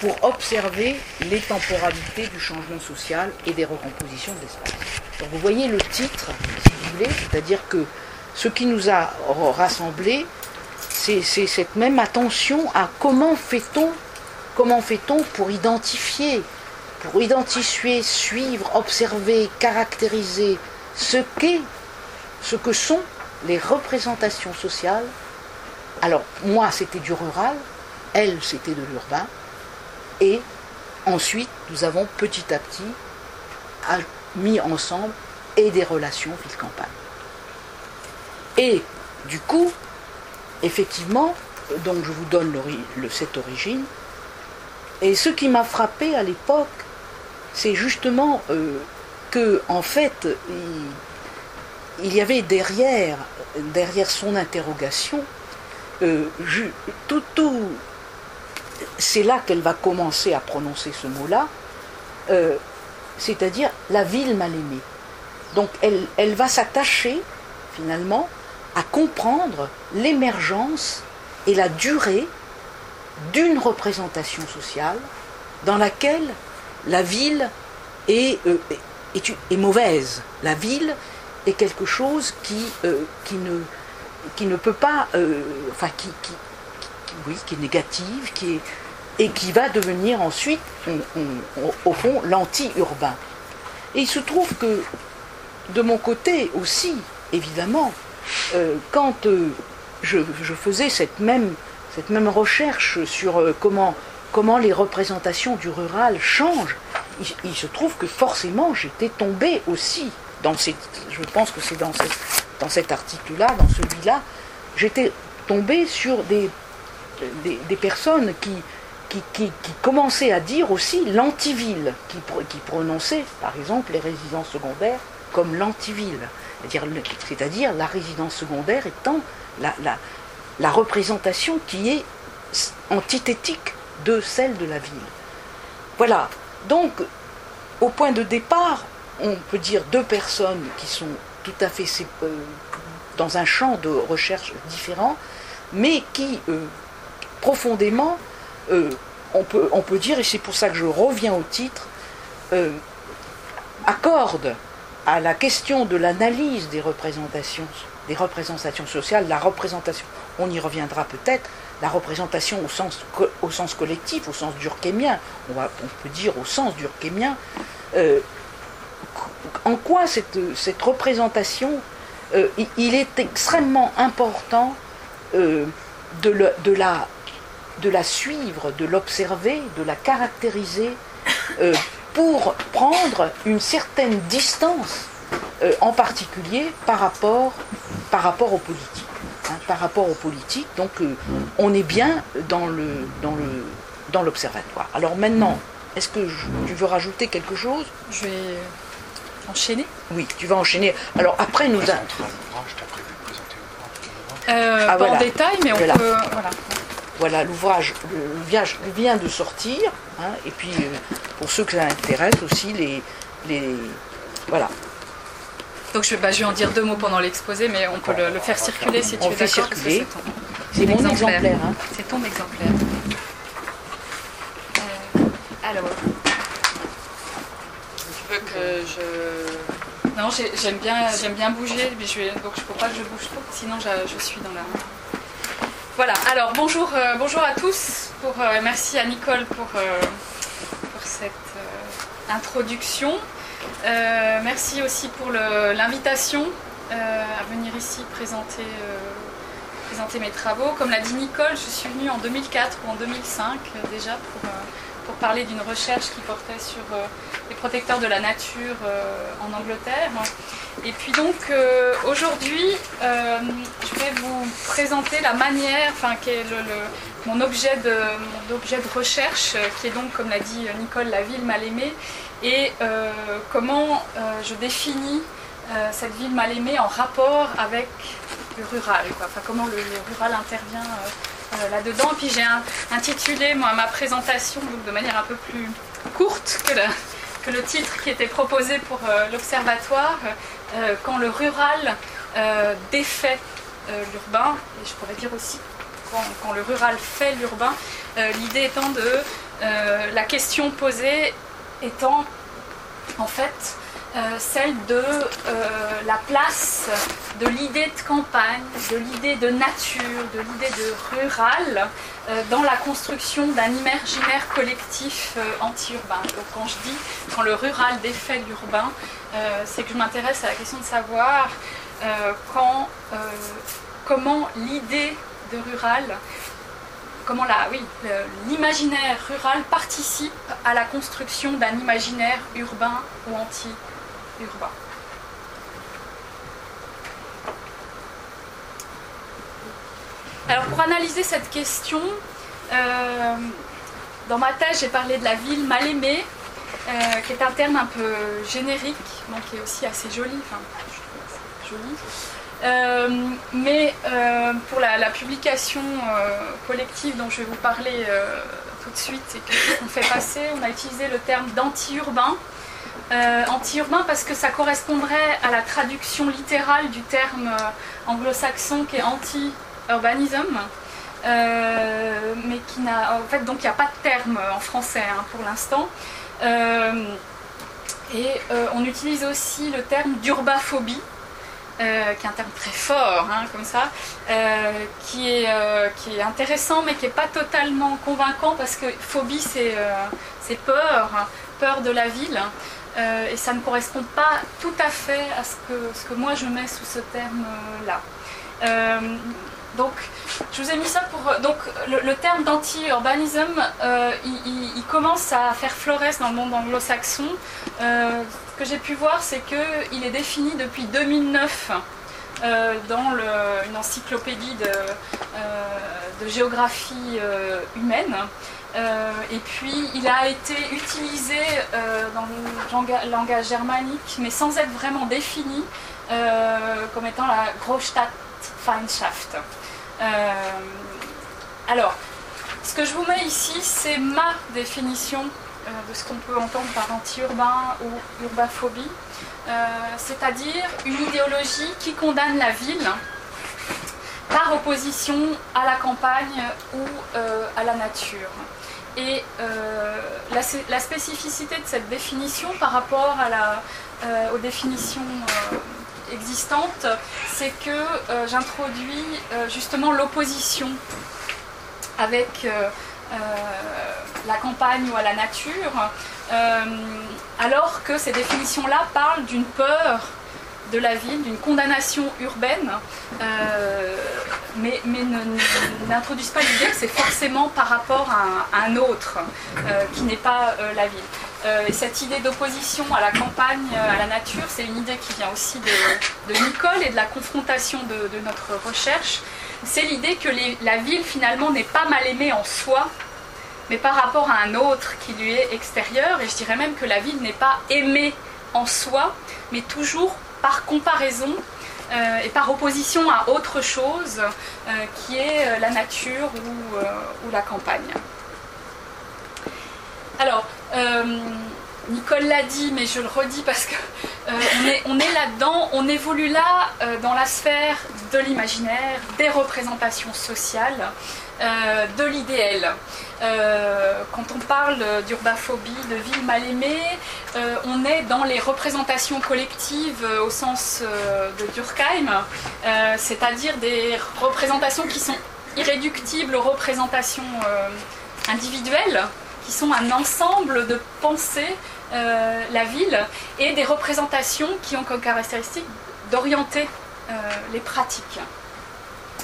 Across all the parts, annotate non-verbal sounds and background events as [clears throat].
pour observer les temporalités du changement social et des recompositions de l'espace. Vous voyez le titre, si vous voulez, c'est-à-dire que ce qui nous a rassemblés, c'est cette même attention à comment fait-on comment fait-on pour identifier, pour identifier, suivre, observer, caractériser ce qu'est, ce que sont les représentations sociales. Alors moi c'était du rural, elle c'était de l'urbain, et ensuite nous avons petit à petit mis ensemble et des relations ville-campagne. Et du coup, effectivement, donc je vous donne cette origine, et ce qui m'a frappé à l'époque, c'est justement euh, que, en fait, il, y avait derrière, derrière son interrogation, euh, tout, tout c'est là qu'elle va commencer à prononcer ce mot-là, euh, c'est-à-dire la ville mal aimée. Donc elle, va s'attacher finalement à comprendre l'émergence et la durée d'une représentation sociale dans laquelle la ville est, euh, mauvaise. La ville est quelque chose qui, euh, qui, ne, qui ne peut pas, oui, qui est négative, qui est, et qui va devenir ensuite, au fond, l'anti-urbain. Et il se trouve que, de mon côté aussi, évidemment, quand je, je, faisais cette même cette même recherche sur euh, comment, comment les représentations du rural changent, il, se trouve que forcément j'étais tombée aussi dans cette, je pense que c'est dans, dans cet article-là, dans celui-là, j'étais tombée sur des, des, personnes qui, commençaient à dire aussi l'antiville, qui, prononçaient par exemple les résidences secondaires comme l'antiville, c'est-à-dire la résidence secondaire étant la représentation qui est antithétique de celle de la ville. Voilà. Donc, au point de départ, on peut dire deux personnes qui sont tout à fait euh, dans un champ de recherche différent, mais qui, euh, profondément, euh, on, peut, on, peut, dire, et c'est pour ça que je reviens au titre, accordent à la question de l'analyse des représentations, des représentations sociales, la représentation. On y reviendra peut-être, la représentation au sens, collectif, au sens durkheimien, on, va, on peut dire au sens durkheimien, euh, en quoi cette, représentation, euh, il est extrêmement important euh, de, de, la, de la suivre, de l'observer, de la caractériser, pour prendre une certaine distance, en particulier par rapport, par rapport aux politiques. Hein, par rapport aux politiques. Donc euh, on est bien dans le dans le dans l'observatoire. Alors maintenant, est-ce que tu veux rajouter quelque chose? Je vais enchaîner. Oui, tu vas enchaîner. Alors après nous a... Euh, ah, pas en détail, mais on voilà. peut. Voilà, voilà l'ouvrage le, vient de sortir. Hein, et puis, euh, pour ceux que ça intéresse aussi, les, les, voilà, donc je, bah, je, vais en dire deux mots pendant l'exposé, mais on peut le, faire circuler si tu es d'accord. C'est mon exemplaire. Hein. C'est ton exemplaire. Euh, alors, tu veux que je... Non, j'aime bien, j'aime bien bouger, mais je vais, donc je ne faut pas que je bouge trop, sinon je, suis dans la... Voilà, alors bonjour, euh, bonjour à tous. Pour, euh, merci à Nicole pour, pour cette introduction. Euh, merci aussi pour l'invitation euh, à venir ici présenter, euh, présenter mes travaux. Comme l'a dit Nicole, je suis venue en 2004 ou en 2005 déjà pour, parler d'une recherche qui portait sur les protecteurs de la nature en Angleterre. Et puis donc aujourd'hui, je vais vous présenter la manière, enfin qui est mon, objet de, mon objet de recherche, qui est donc, comme l'a dit Nicole, la ville mal aimée, et euh, comment euh, je définis euh, cette ville mal aimée en rapport avec le rural, Enfin, comment le, rural intervient là-dedans. Puis j'ai intitulé moi, ma présentation de manière un peu plus courte que que le titre qui était proposé pour l'observatoire, quand le rural défait l'urbain, et je pourrais dire aussi quand, le rural fait l'urbain. L'idée étant de la question posée étant en fait euh, celle de euh, la place de l'idée de campagne, de l'idée de nature, de l'idée de rural euh, dans la construction d'un imaginaire collectif anti-urbain. Donc quand je dis quand le rural défait l'urbain, c'est que je m'intéresse à la question de savoir comment l'idée de rural comment oui, l'imaginaire rural participe à la construction d'un imaginaire urbain ou anti-urbain. Alors pour analyser cette question, euh, dans ma thèse j'ai parlé de la ville mal aimée, euh, qui est un terme un peu générique, mais qui est aussi assez joli, enfin joli. Euh, mais pour la, publication euh, collective dont je vais vous parler tout de suite et qu'on fait passer, on a utilisé le terme d'anti-urbain. Anti-urbain parce que ça correspondrait à la traduction littérale du terme anglo-saxon qui est anti-urbanism. mais qui n'a en fait donc il n'y a pas de terme en français hein, pour l'instant et on utilise aussi le terme d'urbaphobie euh, qui est un terme très fort, hein, comme ça, euh, qui, est, euh, qui est intéressant mais qui n'est pas totalement convaincant parce que phobie c'est peur, peur de la ville. Et ça ne correspond pas tout à fait à ce que, ce que moi je mets sous ce terme-là. Donc, je vous ai mis ça pour. Donc, le, terme d'anti-urbanisme, il, commence à faire florès dans le monde anglo-saxon que j'ai pu voir, c'est qu'il est défini depuis 2009 euh, dans une encyclopédie de, euh, géographie euh, et puis il a été utilisé dans le langage germanique, mais sans être vraiment défini comme étant la Großstadtfeindschaft. alors, ce que je vous mets ici, c'est ma définition euh, de ce qu'on peut entendre par anti-urbain ou urbaphobie, euh, c'est-à-dire une idéologie qui condamne la ville par opposition à la campagne ou euh, à la nature. Et la, spécificité de cette définition par rapport à la, aux définitions existantes, c'est que j'introduis justement l'opposition avec euh, la campagne ou à la nature, euh, alors que ces définitions-là parlent d'une peur de la ville, d'une condamnation urbaine, euh, mais, n'introduisent pas l'idée que c'est forcément par rapport à un, autre qui n'est pas la ville. et cette idée d'opposition à la campagne, à la nature, c'est une idée qui vient aussi de, Nicole et de la confrontation de notre recherche c'est l'idée que la ville finalement n'est pas mal aimée en soi, mais par rapport à un autre qui lui est extérieur. Et je dirais même que la ville n'est pas aimée en soi, mais toujours par comparaison euh, et par opposition à autre chose euh, qui est euh, la nature ou, la campagne. Alors, Nicole l'a dit, mais je le redis parce qu'on on est, là-dedans, on évolue là dans la sphère de l'imaginaire, des représentations sociales, de l'idéal. Euh, quand on parle d'urbaphobie, de ville mal aimée, euh, on est dans les représentations collectives euh, au sens de Durkheim, c'est-à-dire des représentations qui sont irréductibles aux représentations individuelles, qui sont un ensemble de pensées la ville, et des représentations qui ont comme caractéristique d'orienter les pratiques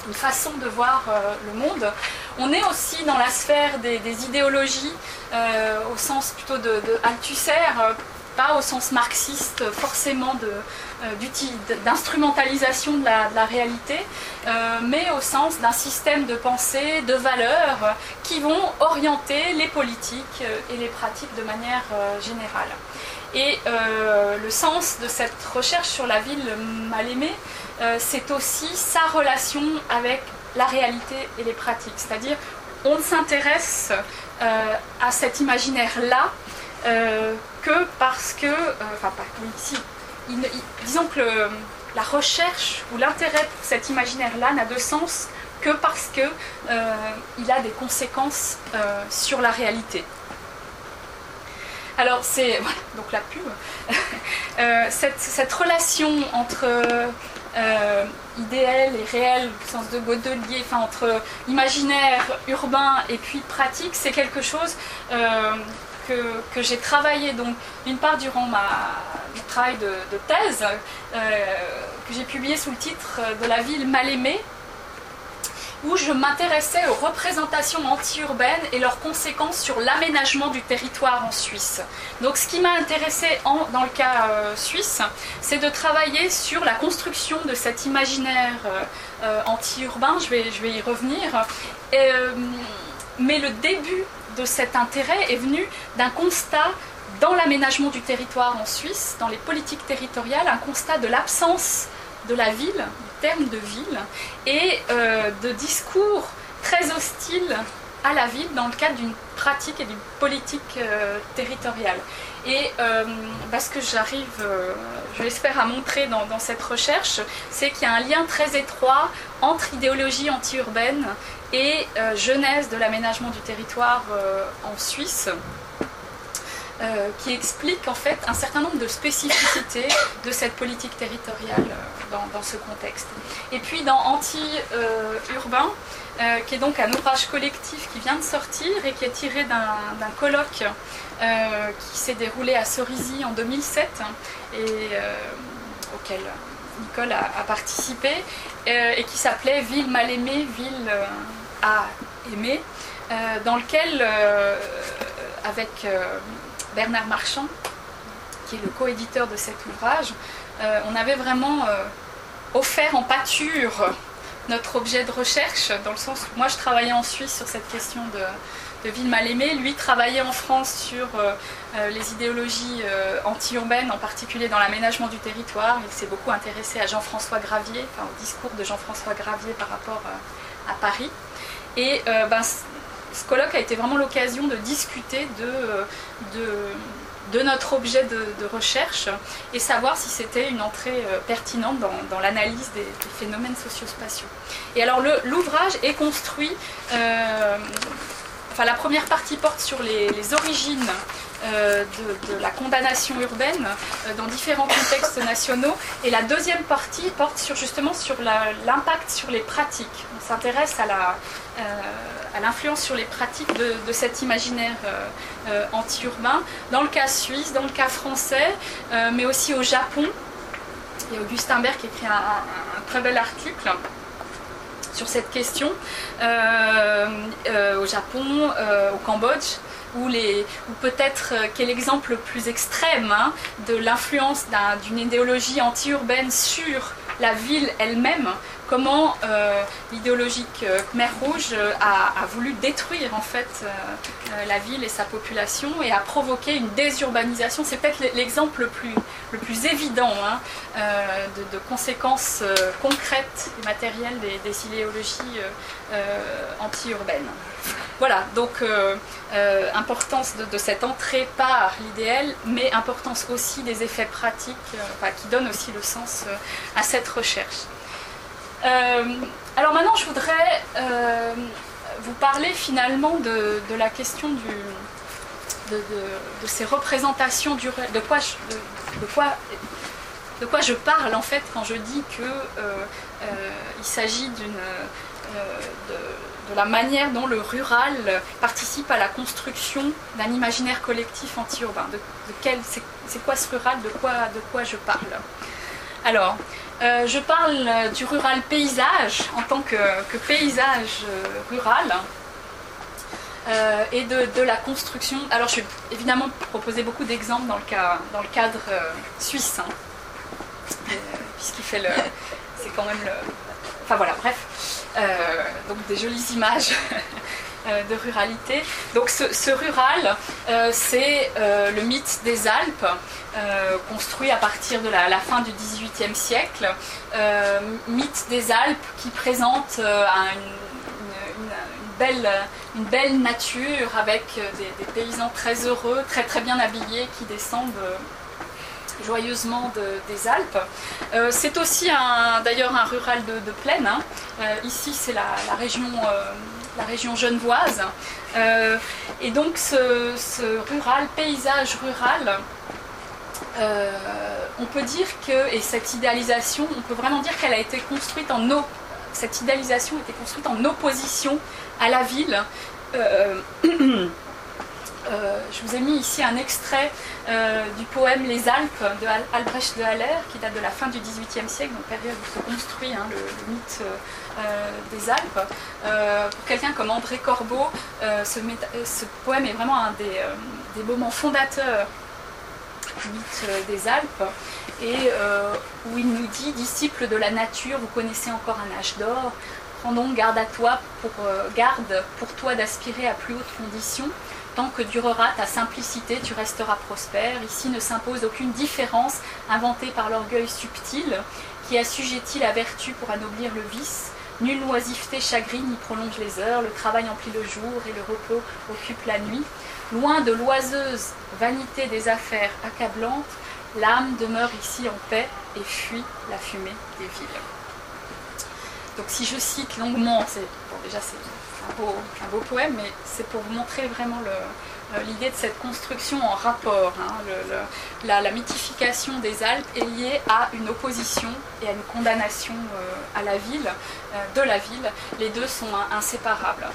une façon de voir le monde. On est aussi dans la sphère des, idéologies, euh, au sens plutôt de, Althusser, euh, pas au sens marxiste forcément d'instrumentalisation de, la, réalité, mais au sens d'un système de pensée, de valeurs qui vont orienter les politiques et les pratiques de manière générale. Et le sens de cette recherche sur la ville mal aimée, euh, c'est aussi sa relation avec la réalité et les pratiques. C'est-à-dire, on ne s'intéresse euh, à cet imaginaire-là euh, que parce que, enfin, pas ici, disons que la recherche ou l'intérêt pour cet imaginaire-là n'a de sens que parce qu'il il a des conséquences sur la réalité. Alors c'est [laughs] voilà, donc la pub. [laughs] cette, relation entre euh, idéal et réel, au sens de Godelier, enfin entre imaginaire, urbain et puis pratique, c'est quelque chose euh, que, j'ai travaillé. Donc d'une part durant ma, mon travail de, thèse, euh, que j'ai publié sous le titre de la ville mal aimée, où je m'intéressais aux représentations anti-urbaines et leurs conséquences sur l'aménagement du territoire en Suisse. Donc ce qui m'a intéressé dans le cas euh, suisse, c'est de travailler sur la construction de cet imaginaire euh, euh, anti-urbain, je vais, je vais y revenir. mais le début de cet intérêt est venu d'un constat dans l'aménagement du territoire en Suisse, dans les politiques territoriales, un constat de l'absence de la ville, termes de ville et euh, de discours très hostiles à la ville dans le cadre d'une pratique et d'une politique euh, territoriale. Et euh, bah, ce que j'arrive, l'espère, à montrer dans, cette recherche, c'est qu'il y a un lien très étroit entre idéologie anti-urbaine et genèse de l'aménagement du territoire en Suisse. Euh, qui explique en fait un certain nombre de spécificités de cette politique territoriale euh, dans, ce contexte. Et puis dans Anti-Urbain, euh, qui est donc un ouvrage collectif qui vient de sortir et qui est tiré d'un colloque qui s'est déroulé à Cerisy en 2007 et auquel Nicole a participé et qui s'appelait Ville mal aimée, ville à aimer, dans lequel avec Bernard Marchand, qui est le coéditeur de cet ouvrage, euh, on avait vraiment euh, offert en pâture notre objet de recherche, dans le sens où moi je travaillais en Suisse sur cette question de, ville mal aimée, lui travaillait en France sur euh, les idéologies anti-urbaines, en particulier dans l'aménagement du territoire. Il s'est beaucoup intéressé à Jean-François Gravier, au discours de Jean-François Gravier par rapport à Paris. Et ben, ce colloque a été vraiment l'occasion de discuter de, de, notre objet de, recherche et savoir si c'était une entrée euh, pertinente dans, l'analyse des, phénomènes sociospatiaux. Et alors l'ouvrage est construit, euh, enfin la première partie porte sur les, origines euh, de, la condamnation urbaine dans différents contextes nationaux. Et la deuxième partie porte sur, justement sur l'impact sur les pratiques. On s'intéresse à euh, l'influence sur les pratiques de, cet imaginaire euh, euh, anti-urbain, dans le cas suisse, dans le cas français, mais aussi au Japon. A Augustin Berg écrit un, très bel article sur cette question, au Japon, au Cambodge, ou, peut-être quel exemple le plus extrême hein, de l'influence d'une idéologie anti-urbaine sur la ville elle-même, comment euh, l'idéologique euh, Khmer Rouge euh, a, voulu détruire en fait la ville et sa population et a provoqué une désurbanisation. C'est peut-être l'exemple le plus, le plus évident hein, de, conséquences concrètes et matérielles des, idéologies anti-urbaines. Voilà, donc importance de, cette entrée par l'idéal, mais importance aussi des effets pratiques qui donnent aussi le sens à cette recherche. Euh, alors maintenant, je voudrais euh, vous parler finalement de, la question de, ces représentations du de quoi, je, de, quoi, de quoi je parle en fait quand je dis que euh, il s'agit de, la manière dont le rural participe à la construction d'un imaginaire collectif anti-urbain. De, c'est quoi ce rural? De quoi je parle? Euh, je parle du rural paysage en tant que, paysage euh, rural euh, et de, la construction. Alors, je vais évidemment proposer beaucoup d'exemples dans, le cadre suisse, hein. puisqu'il fait le. C'est quand même le. Enfin voilà, bref. donc des jolies images Euh, [laughs] de ruralité. Donc ce, rural, euh, c'est euh, le mythe des Alpes, construit à partir de la, fin du XVIIIe siècle. mythe des Alpes qui présente une, belle, une belle nature avec des, paysans très heureux, très très bien habillés qui descendent joyeusement des Alpes. c'est aussi d'ailleurs un rural de, plaine. Hein. ici, c'est la, région, la région genevoise. et donc, ce, rural, paysage rural, on peut dire que, et cette idéalisation, on peut vraiment dire qu'elle a été construite en construite en opposition à la ville. [clears throat] Euh, je vous ai mis ici un extrait euh, du poème Les Alpes de Albrecht de Haller, qui date de la fin du XVIIIe siècle, donc période où se construit hein, le, mythe euh, des Alpes. pour quelqu'un comme André Corbeau, ce, poème est vraiment un des, moments fondateurs du mythe des Alpes, et où il nous dit Disciple de la nature, vous connaissez encore un âge d'or, prends donc garde à toi pour garde pour toi d'aspirer à plus hautes conditions Tant que durera ta simplicité, tu resteras prospère. Ici ne s'impose aucune différence inventée par l'orgueil subtil qui assujettit la vertu pour anoblir le vice. Nulle oisiveté chagrine n'y prolonge les heures, le travail emplit le jour et le repos occupe la nuit. Loin de l'oiseuse vanité des affaires accablantes, l'âme demeure ici en paix et fuit la fumée des villes. Donc si je cite longuement, c'est bon, déjà c'est un beau, poème, mais c'est pour vous montrer vraiment euh, l'idée de cette construction en rapport. Hein. la, mythification des Alpes est liée à une opposition et à une condamnation euh, à la ville, euh, de la ville. Les deux sont inséparables.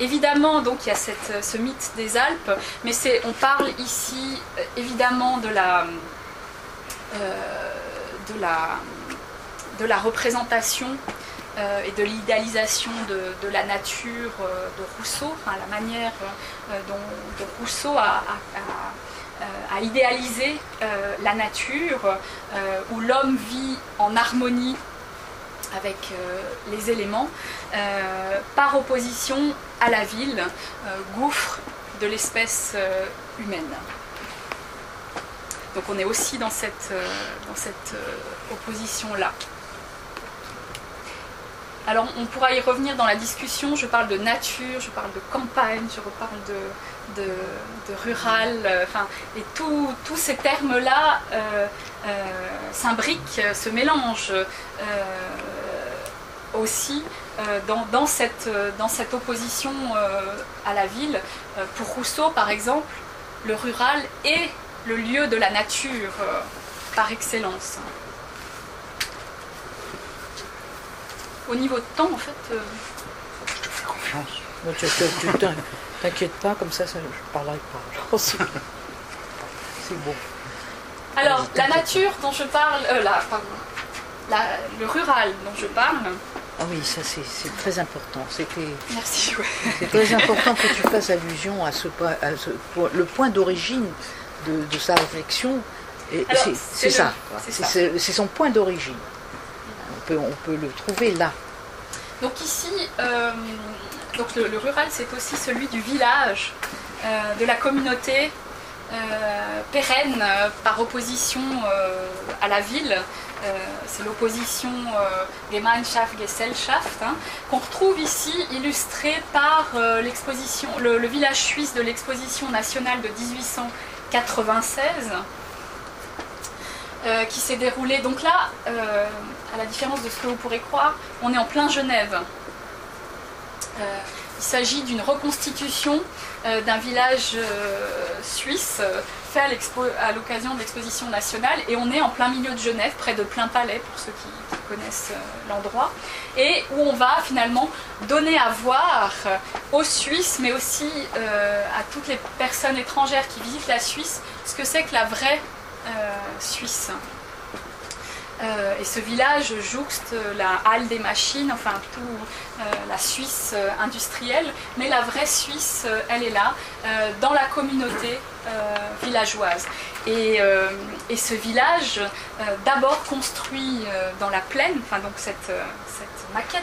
évidemment, donc il y a ce mythe des Alpes, mais on parle ici évidemment de la, de la, de la représentation euh, et de l'idéalisation de, la nature euh, de Rousseau, la manière euh, dont, Rousseau a, idéalisé la nature, où l'homme vit en harmonie avec les éléments, par opposition à la ville, gouffre de l'espèce humaine. Donc on est aussi dans cette, dans cette opposition-là. Alors on pourra y revenir dans la discussion, je parle de nature, je parle de campagne, je reparle de, rural, euh, et tous ces termes-là euh, euh, s'imbriquent, se mélangent aussi dans, cette, dans cette opposition à la ville. pour Rousseau, par exemple, le rural est le lieu de la nature par excellence. Au niveau de temps, en fait. Euh, je te fais confiance. tu [laughs] t'inquiètes pas, comme ça, ça je parlerai pas. [laughs] C'est bon. Alors, la nature dont je parle, euh, la, pardon, le rural dont je parle. Ah oui, ça c'est très important. Merci. Ouais. C'est très important que tu fasses allusion à ce, à ce le point d'origine de, de, sa réflexion. C'est ça. C'est son point d'origine on peut le trouver là. Donc ici, euh, donc le, rural, c'est aussi celui du village, euh, de la communauté euh, pérenne par opposition à la ville. c'est l'opposition Gemeinschaft, Gesellschaft, hein, qu'on retrouve ici illustrée par l'exposition, le, village suisse de l'exposition nationale de 1896. qui s'est déroulé donc là à la différence de ce que vous pourrez croire, on est en plein Genève. Euh, il s'agit d'une reconstitution euh, d'un village euh, suisse fait à l'occasion de l'exposition nationale et on est en plein milieu de Genève, près de Plein Palais pour ceux qui, connaissent l'endroit, et où on va finalement donner à voir aux Suisses, mais aussi à toutes les personnes étrangères qui visitent la Suisse, ce que c'est que la vraie Suisse. Euh, et ce village jouxte la halle des machines, enfin tout euh, la Suisse euh, industrielle, mais la vraie Suisse, elle est là, dans la communauté villageoise. Et, ce village, d'abord construit dans la plaine, enfin donc cette, maquette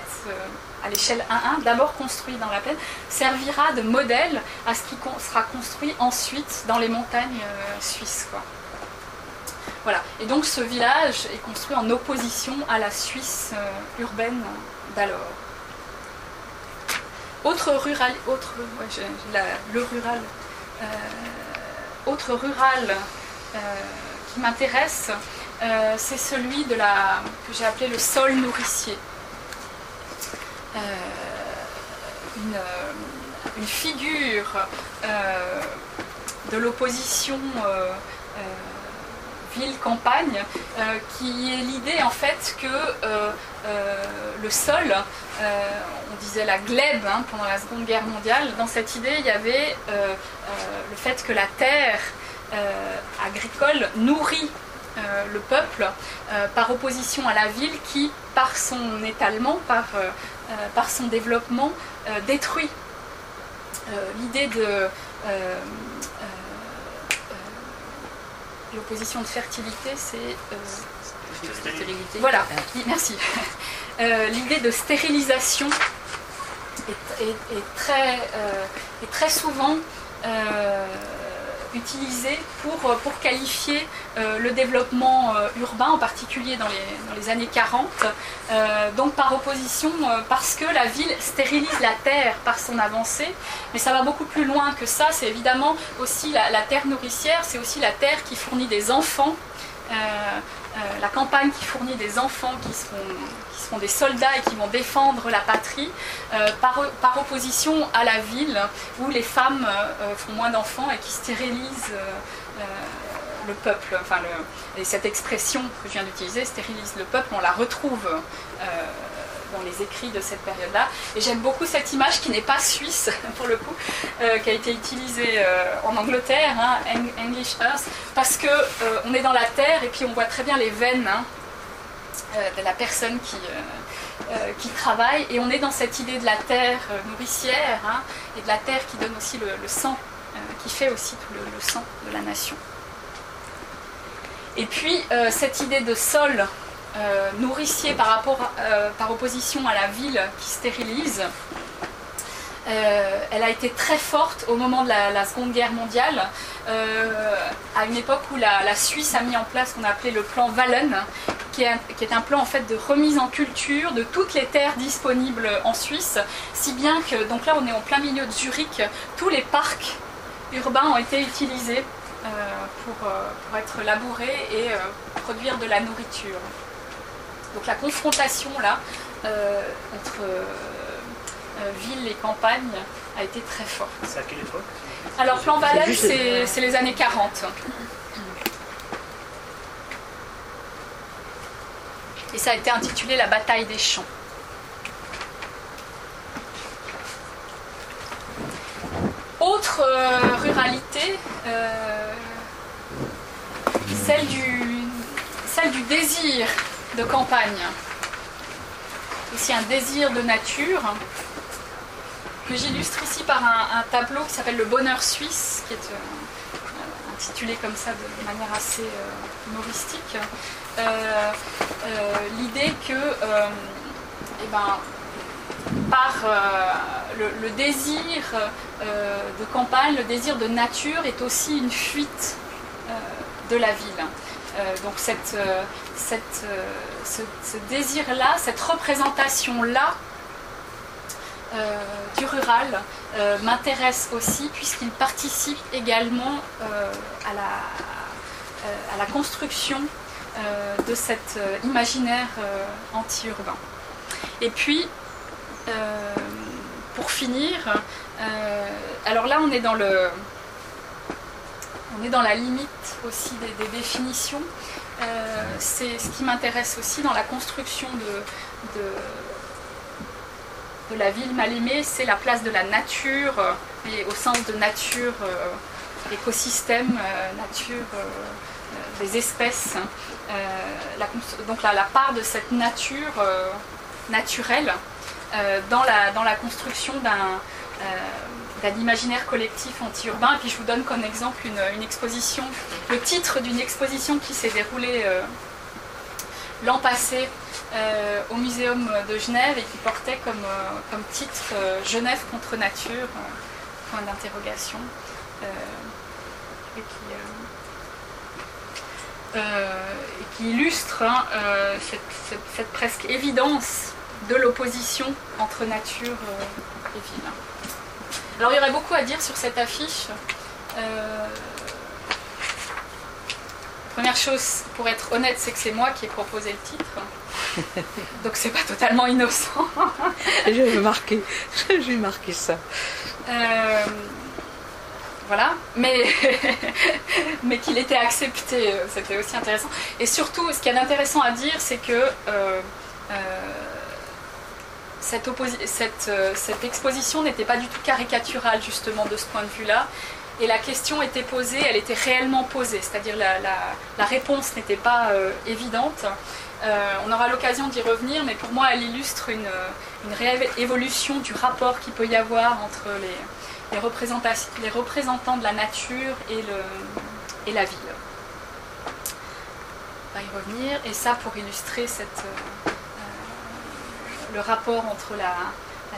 à l'échelle 1-1, d'abord construit dans la plaine, servira de modèle à ce qui sera construit ensuite dans les montagnes suisses. Voilà. Et donc ce village est construit en opposition à la Suisse euh, urbaine d'alors. Autre rural, autre, le rural, euh, autre rural euh, qui m'intéresse, c'est celui de la, que j'ai appelé le sol nourricier. Une, une, figure de l'opposition ville-campagne, euh, qui est l'idée en fait que euh, euh, le sol, on disait la glèbe hein, pendant la Seconde Guerre mondiale, dans cette idée il y avait le fait que la terre agricole nourrit le peuple par opposition à la ville qui, par son étalement, par, par son développement, détruit. L'idée de l'opposition de fertilité, c'est. Euh, voilà, merci. [laughs] Euh, l'idée de stérilisation est, très, euh, est très souvent utilisé pour, pour qualifier euh, le développement euh, urbain, en particulier dans les, dans les années 40. Euh, donc par opposition, parce que la ville stérilise la terre par son avancée, mais ça va beaucoup plus loin que ça. C'est évidemment aussi la terre nourricière, c'est aussi la terre qui fournit des enfants. La campagne qui fournit des enfants qui seront, qui seront, des soldats et qui vont défendre la patrie, par, par, opposition à la ville où les femmes font moins d'enfants et qui stérilisent le peuple, enfin et cette expression que je viens d'utiliser, stérilise le peuple, on la retrouve euh, dans les écrits de cette période-là. Et j'aime beaucoup cette image qui n'est pas suisse [laughs] pour le coup, euh, qui a été utilisée euh, en Angleterre, hein, English Earth, parce que on est dans la terre et puis on voit très bien les veines hein, de la personne qui qui travaille et on est dans cette idée de la terre nourricière hein, et de la terre qui donne aussi le, sang, qui fait aussi tout le sang de la nation. Et puis euh, cette idée de sol euh, nourricier euh, par opposition à la ville qui stérilise, elle a été très forte au moment de la, Seconde Guerre mondiale, à une époque où la, Suisse a mis en place ce qu'on appelait le plan Wallen, qui est, un plan en fait de remise en culture de toutes les terres disponibles en Suisse, si bien que, donc là on est en plein milieu de Zurich, tous les parcs urbains ont été utilisés euh, pour, euh, être labourés et euh, produire de la nourriture. Donc la confrontation là entre ville et campagne a été très forte. C'est à quelle époque Alors Plan Valais, c'est les années 40. Et ça a été intitulé La bataille des champs. Autre ruralité, celle du, celle du désir de campagne. Aussi un désir de nature que j'illustre ici par un, tableau qui s'appelle Le Bonheur Suisse, qui est euh, intitulé comme ça de manière assez euh, humoristique. Euh, l'idée que, eh ben, par le, désir de campagne, le désir de nature est aussi une fuite de la ville. Euh, donc cette, euh, cette, euh, ce, désir-là, cette représentation-là du rural m'intéresse aussi puisqu'il participe également à, la, à la construction de cet imaginaire anti-urbain. Et puis, pour finir, alors là on est dans le, on est dans la limite aussi des, définitions. Euh, c'est ce qui m'intéresse aussi dans la construction de, de, la ville mal aimée, c'est la place de la nature, et au sens de nature, euh, écosystème, euh, nature des espèces. donc la, la, part de cette nature naturelle dans, la, dans la construction d'un l'imaginaire collectif anti-urbain. Et puis je vous donne comme exemple une, exposition, le titre d'une exposition qui s'est déroulée euh, l'an passé euh, au Muséum de Genève et qui portait comme, euh, comme titre Genève contre nature, point d'interrogation. Et qui, illustre hein, cette, presque évidence de l'opposition entre nature et ville. Alors il y aurait beaucoup à dire sur cette affiche. Euh, première chose, pour être honnête, c'est que c'est moi qui ai proposé le titre. [laughs] Donc c'est pas totalement innocent. [laughs] je vais marquer, je vais marquer ça. Euh, voilà, mais, [laughs] mais qu'il était accepté, euh, c'était aussi intéressant. Et surtout, ce qui est intéressant à dire, c'est que euh, cette, cette, exposition n'était pas du tout caricaturale, justement, de ce point de vue-là. Et la question était posée, elle était réellement posée, c'est-à-dire la, réponse n'était pas évidente. on aura l'occasion d'y revenir, mais pour moi, elle illustre une, une réelle évolution du rapport qu'il peut y avoir entre les, représentants de la nature et, la ville. On va y revenir, et ça pour illustrer cette, euh, le rapport entre la,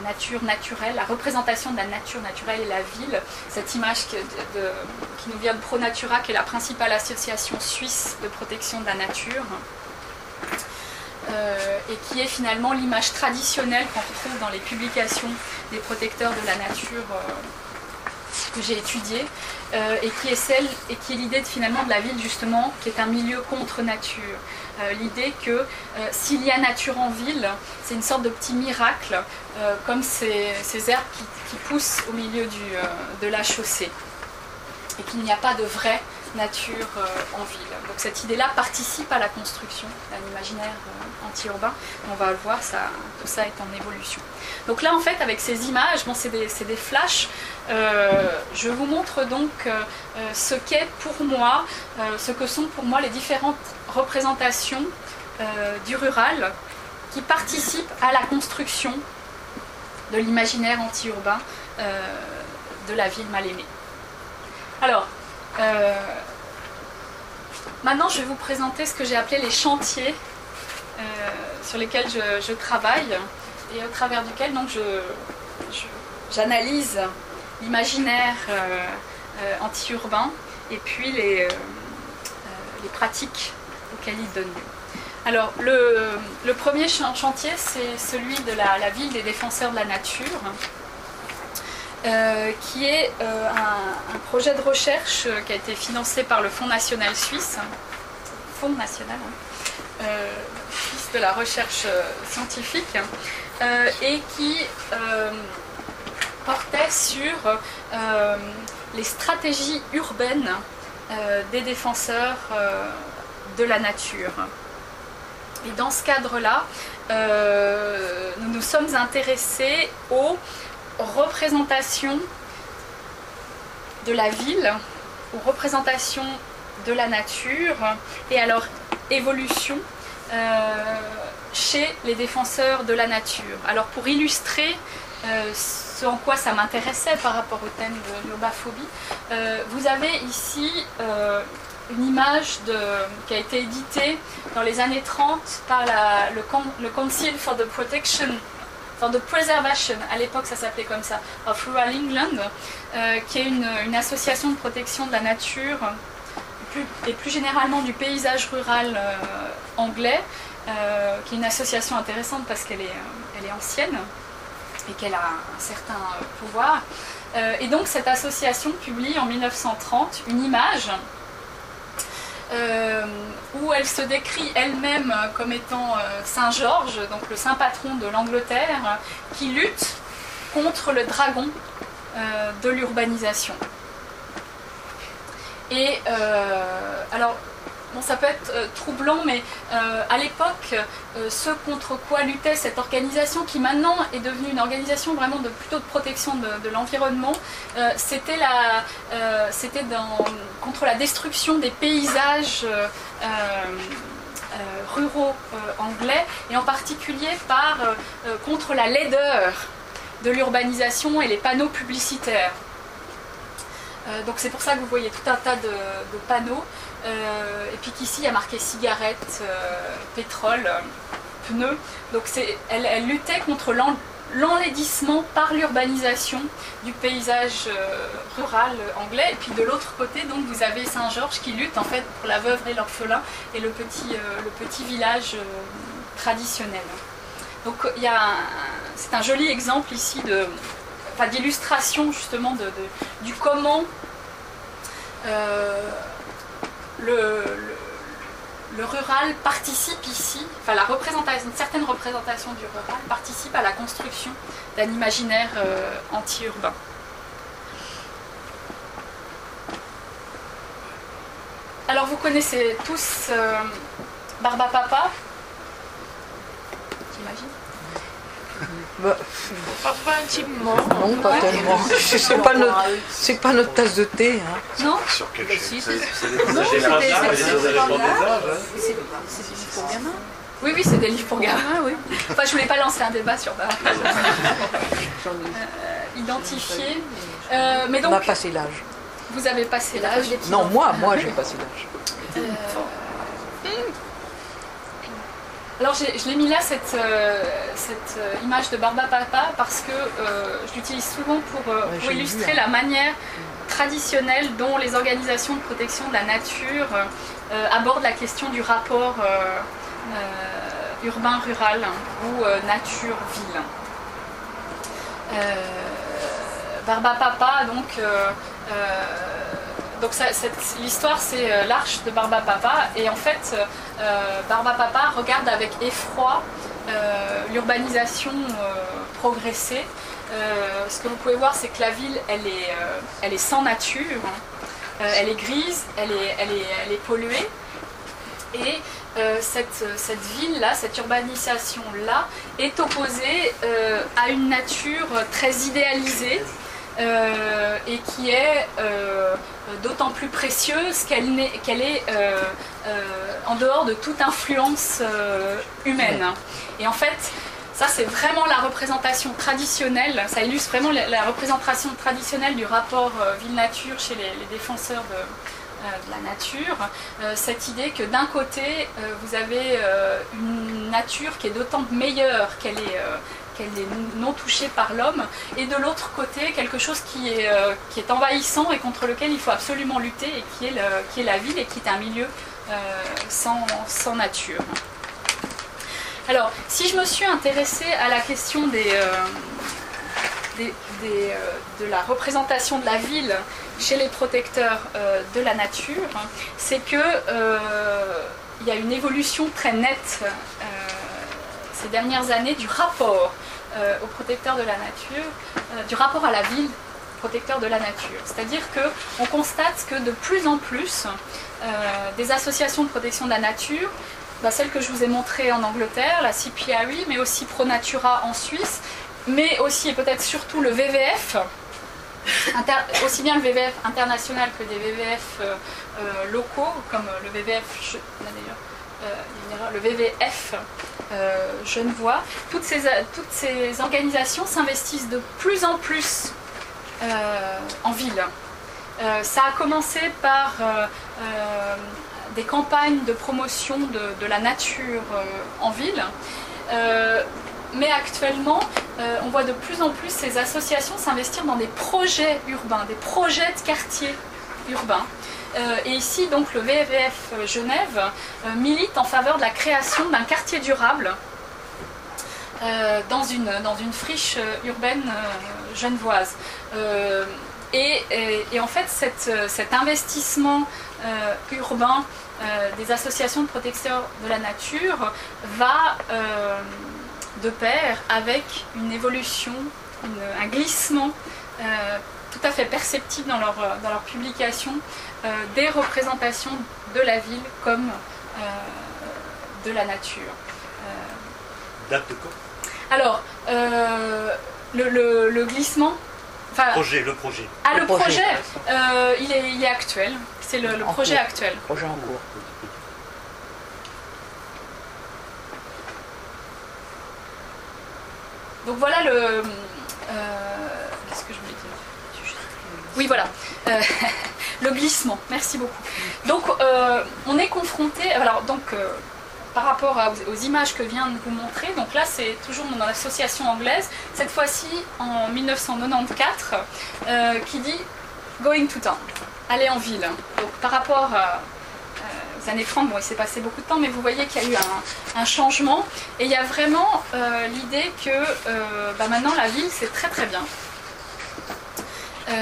nature naturelle, la représentation de la nature naturelle et la ville, cette image qui nous vient de ProNatura, qui est la principale association suisse de protection de la nature. Euh, et qui est finalement l'image traditionnelle qu'on retrouve dans les publications des protecteurs de la nature euh, que j'ai étudiées, euh, et qui est celle et qui est l'idée finalement de la ville justement, qui est un milieu contre nature. L'idée que s'il y a nature en ville, c'est une sorte de petit miracle, comme ces, herbes qui, poussent au milieu de la chaussée, et qu'il n'y a pas de vrai nature en ville. Donc cette idée-là participe à la construction d'un imaginaire anti-urbain. On va le voir, tout ça est en évolution. Donc là, en fait, avec ces images, c'est des, flashs. Euh, je vous montre donc euh, ce qu'est pour moi, euh, ce que sont pour moi les différentes représentations du rural qui participent à la construction de l'imaginaire anti-urbain de la ville mal aimée. Alors, maintenant je vais vous présenter ce que j'ai appelé les chantiers euh, sur lesquels je, travaille et au travers duquel j'analyse l'imaginaire euh, euh, anti-urbain et puis les, les pratiques auxquelles il donne lieu. Alors, le, premier chantier, c'est celui de la, ville des défenseurs de la nature, qui est un, projet de recherche qui a été financé par le Fonds national suisse, Fonds national, hein, de la recherche euh, scientifique. Euh, et qui euh, portait sur les stratégies urbaines des défenseurs de la nature. Et dans ce cadre-là, nous nous sommes intéressés aux représentations de la ville, aux représentations de la nature et leur évolution euh, chez les défenseurs de la nature. Alors pour illustrer euh, ce en quoi ça m'intéressait par rapport au thème de l'urbaphobie, euh, vous avez ici une image qui a été éditée dans les années 30 par le, le, Council for the Protection, for the Preservation, à l'époque ça s'appelait comme ça, of Rural England, qui est une, une, association de protection de la nature et plus généralement du paysage rural euh, anglais, euh, qui est une association intéressante parce qu'elle est, euh, elle est ancienne et qu'elle a un certain pouvoir. et donc cette association publie en 1930 une image où elle se décrit elle-même comme étant Saint Georges, donc le saint patron de l'Angleterre, qui lutte contre le dragon de l'urbanisation. Et euh, alors, bon, ça peut être euh, troublant, mais euh, à l'époque, ce contre quoi luttait cette organisation, qui maintenant est devenue une organisation vraiment de plutôt de protection de, l'environnement, c'était contre la destruction des paysages. ruraux anglais et en particulier par, contre la laideur de l'urbanisation et les panneaux publicitaires. Euh, donc c'est pour ça que vous voyez tout un tas de, panneaux. Euh, et puis qu'ici il y a marqué cigarettes, euh, pétrole, pneus. Donc elle, elle, luttait contre l'enlaidissement par l'urbanisation du paysage rural anglais. Et puis de l'autre côté, donc vous avez Saint-Georges qui lutte en fait pour la veuve et l'orphelin et le petit, le petit village traditionnel. Donc c'est un joli exemple ici d'illustration justement de, du comment euh, le rural participe ici, enfin la représentation, une certaine représentation du rural participe à la construction d'un imaginaire euh, anti-urbain. Alors vous connaissez tous euh, Barba Papa, Bah, Pas intimement. non, pas tellement. C'est pas notre, c'est pas notre tasse de thé. Hein. Non Sur quelle chaîne c'est C'est des Non, c'est des- c'est- des c'est pour gamins. Oui, oui, c'est des livres pour gamins. Oui. Enfin, je voulais pas lancer un débat sur [laughs] ai- Identifié. Euh, mais On a donc, passé l'âge. vous avez passé l'âge. Non, moi, moi, j'ai passé l'âge. Alors je l'ai mis là cette, euh, cette euh, image de Barba Papa parce que euh, je l'utilise souvent pour, euh, Ouais, illustrer hein. la manière traditionnelle dont les organisations de protection de la nature abordent la question du rapport urbain-rural ou euh, nature-ville. Barba Papa, donc, donc l'histoire c'est euh, l'arche de Barba Papa. Et en fait euh, Barba Papa regarde avec effroi euh, l'urbanisation euh, progresser. Euh, ce que vous pouvez voir c'est que la ville elle est, euh, elle est sans nature, Euh, elle est grise, elle est, elle est, elle est polluée. Et euh, cette, cette ville-là, cette urbanisation-là est opposée euh, à une nature très idéalisée euh, et qui est euh, d'autant plus précieuse qu'elle est euh, en dehors de toute influence humaine. Et en fait, ça c'est vraiment la représentation traditionnelle, ça illustre vraiment la, la représentation traditionnelle du rapport ville-nature chez les, les défenseurs de, de la nature. Cette idée que d'un côté, vous avez une nature qui est d'autant meilleure qu'elle est, qu'elle est non touchée par l'homme, et de l'autre côté, quelque chose qui est, euh, qui est envahissant et contre lequel il faut absolument lutter, et qui est, la ville, et qui est un milieu euh, sans, nature. Alors, si je me suis intéressée à la question euh, de la représentation de la ville chez les protecteurs de la nature, c'est que il y a une évolution très nette ces dernières années du rapport euh, aux protecteurs de la nature, euh, du rapport à la ville protecteur de la nature. C'est-à-dire que on constate que de plus en plus euh, des associations de protection de la nature bah, celle que je vous ai montrée en Angleterre, la CPRI, mais aussi ProNatura en Suisse, mais aussi et peut-être surtout le VVF, aussi bien le VVF international que des VVF locaux, comme le VVF, je- euh, le VVF euh, Genevois. Toutes ces, toutes ces organisations s'investissent de plus en plus euh, en ville. Ça a commencé par des campagnes de promotion de, la nature en ville. Mais actuellement, on voit de plus en plus ces associations s'investir dans des projets urbains, des projets de quartiers urbains. Euh, et ici, donc, le VVF Genève euh, milite en faveur de la création d'un quartier durable euh, dans, une, dans une friche urbaine genevoise. Et, en fait, cet investissement urbain des associations de protection de la nature va de pair avec une évolution, un glissement tout à fait perceptible dans leur, dans leur publication des représentations de la ville comme euh, de la nature. Euh, Date de quand? Alors, euh, le, le- le glissement, enfin, Projet, le projet. ah, le Le projet, projet. euh, il, est, il est actuel. C'est le, projet cours. actuel. Projet en cours. Donc voilà le. euh, Qu'est-ce que je voulais dire? Oui, voilà. Euh, [laughs] le glissement. Merci beaucoup. Donc, euh, on est confronté. Alors, donc. euh, par rapport aux, images que vient de vous montrer, donc là c'est toujours mon association anglaise, cette fois-ci en 1994, euh, qui dit Going to town, aller en ville. Donc par rapport aux années 30, bon il s'est passé beaucoup de temps, mais vous voyez qu'il y a eu un, changement et il y a vraiment l'idée que bah, maintenant la ville c'est très très bien. Euh,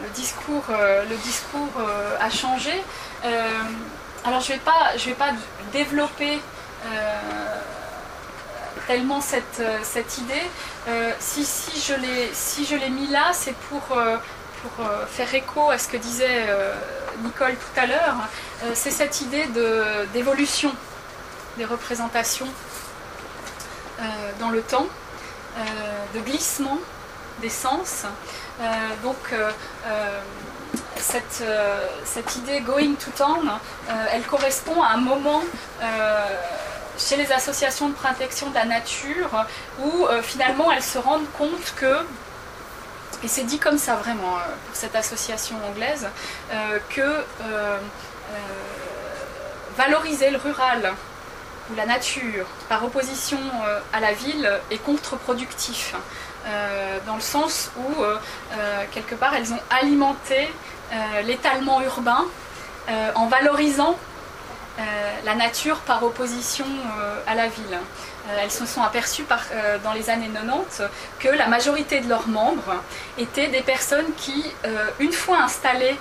le, discours, euh, le discours euh, a changé. Alors je ne vais, pas, je vais pas développer tellement cette, cette idée. si, si, je l'ai, si mis là, c'est pour, pour faire écho à ce que disait Nicole tout à l'heure. c'est cette idée de, d'évolution des représentations dans le temps, de glissement des sens. Donc cette, euh, cette, idée going to town, euh, elle correspond à un moment euh, chez les associations de protection de la nature où finalement elles se rendent compte que et c'est dit comme ça vraiment pour cette association anglaise, que valoriser le rural ou la nature par opposition à la ville est contre-productif. Dans le sens où, quelque part, elles ont alimenté euh, l'étalement urbain euh, en valorisant euh, la nature par opposition à la ville. elles se sont aperçues dans les années 90 que la majorité de leurs membres étaient des personnes qui, une fois installées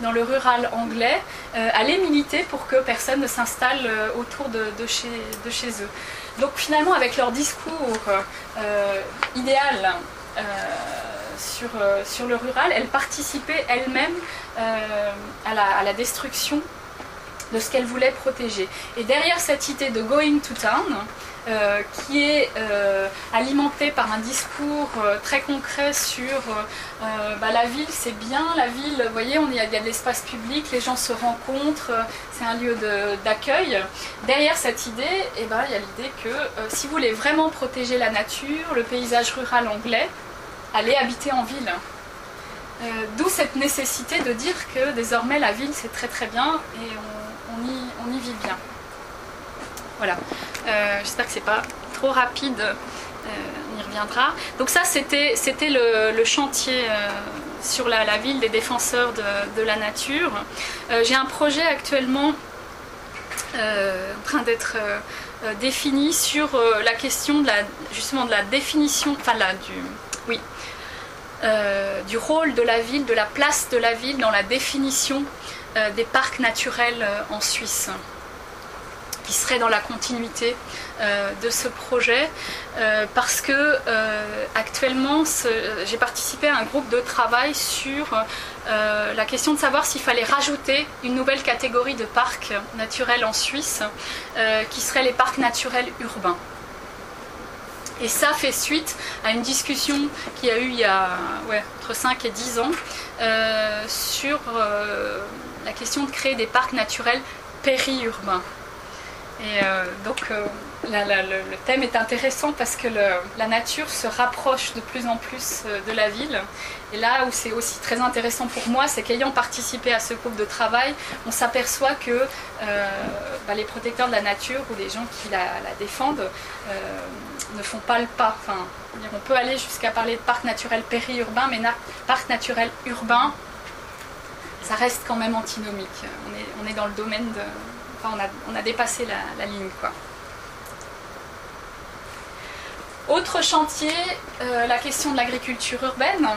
dans le rural anglais, allaient militer pour que personne ne s'installe autour de, chez, eux. Donc finalement, avec leur discours idéal, sur, euh, sur le rural, elle participait elle-même euh, à, la, destruction de ce qu'elle voulait protéger. Et derrière cette idée de going to town, euh, qui est alimentée par un discours très concret sur bah, la ville, c'est bien, la ville, vous voyez, il y, a de l'espace public, les gens se rencontrent, c'est un lieu d'accueil. Derrière cette idée, eh ben, il y a l'idée que si vous voulez vraiment protéger la nature, le paysage rural anglais, aller habiter en ville. Euh, d'où cette nécessité de dire que désormais la ville c'est très très bien et on, y, vit bien. Voilà. Euh, j'espère que c'est pas trop rapide. Euh, on y reviendra. Donc ça c'était le, chantier sur la, ville des défenseurs de, la nature. J'ai un projet actuellement en train d'être défini sur la question de la, justement de la définition, enfin là, du, oui, euh, du rôle de la ville, de la place de la ville dans la définition euh, des parcs naturels euh, en Suisse qui serait dans la continuité de ce projet parce que actuellement j'ai participé à un groupe de travail sur la question de savoir s'il fallait rajouter une nouvelle catégorie de parcs naturels en Suisse qui seraient les parcs naturels urbains. Et ça fait suite à une discussion qu'il y a eu il y a entre 5 et 10 ans euh, sur euh, la question de créer des parcs naturels périurbains. Et euh, donc le, thème est intéressant parce que la nature se rapproche de plus en plus de la ville. Et là où c'est aussi très intéressant pour moi, c'est qu'ayant participé à ce groupe de travail, on s'aperçoit que bah, les protecteurs de la nature ou les gens qui la, défendent ne font pas le pas. Enfin, on peut aller jusqu'à parler de parc naturel périurbain, mais parc naturel urbain, ça reste quand même antinomique. On est dans le domaine de. On a, dépassé la, ligne, quoi. Autre chantier, euh, la question de l'agriculture urbaine.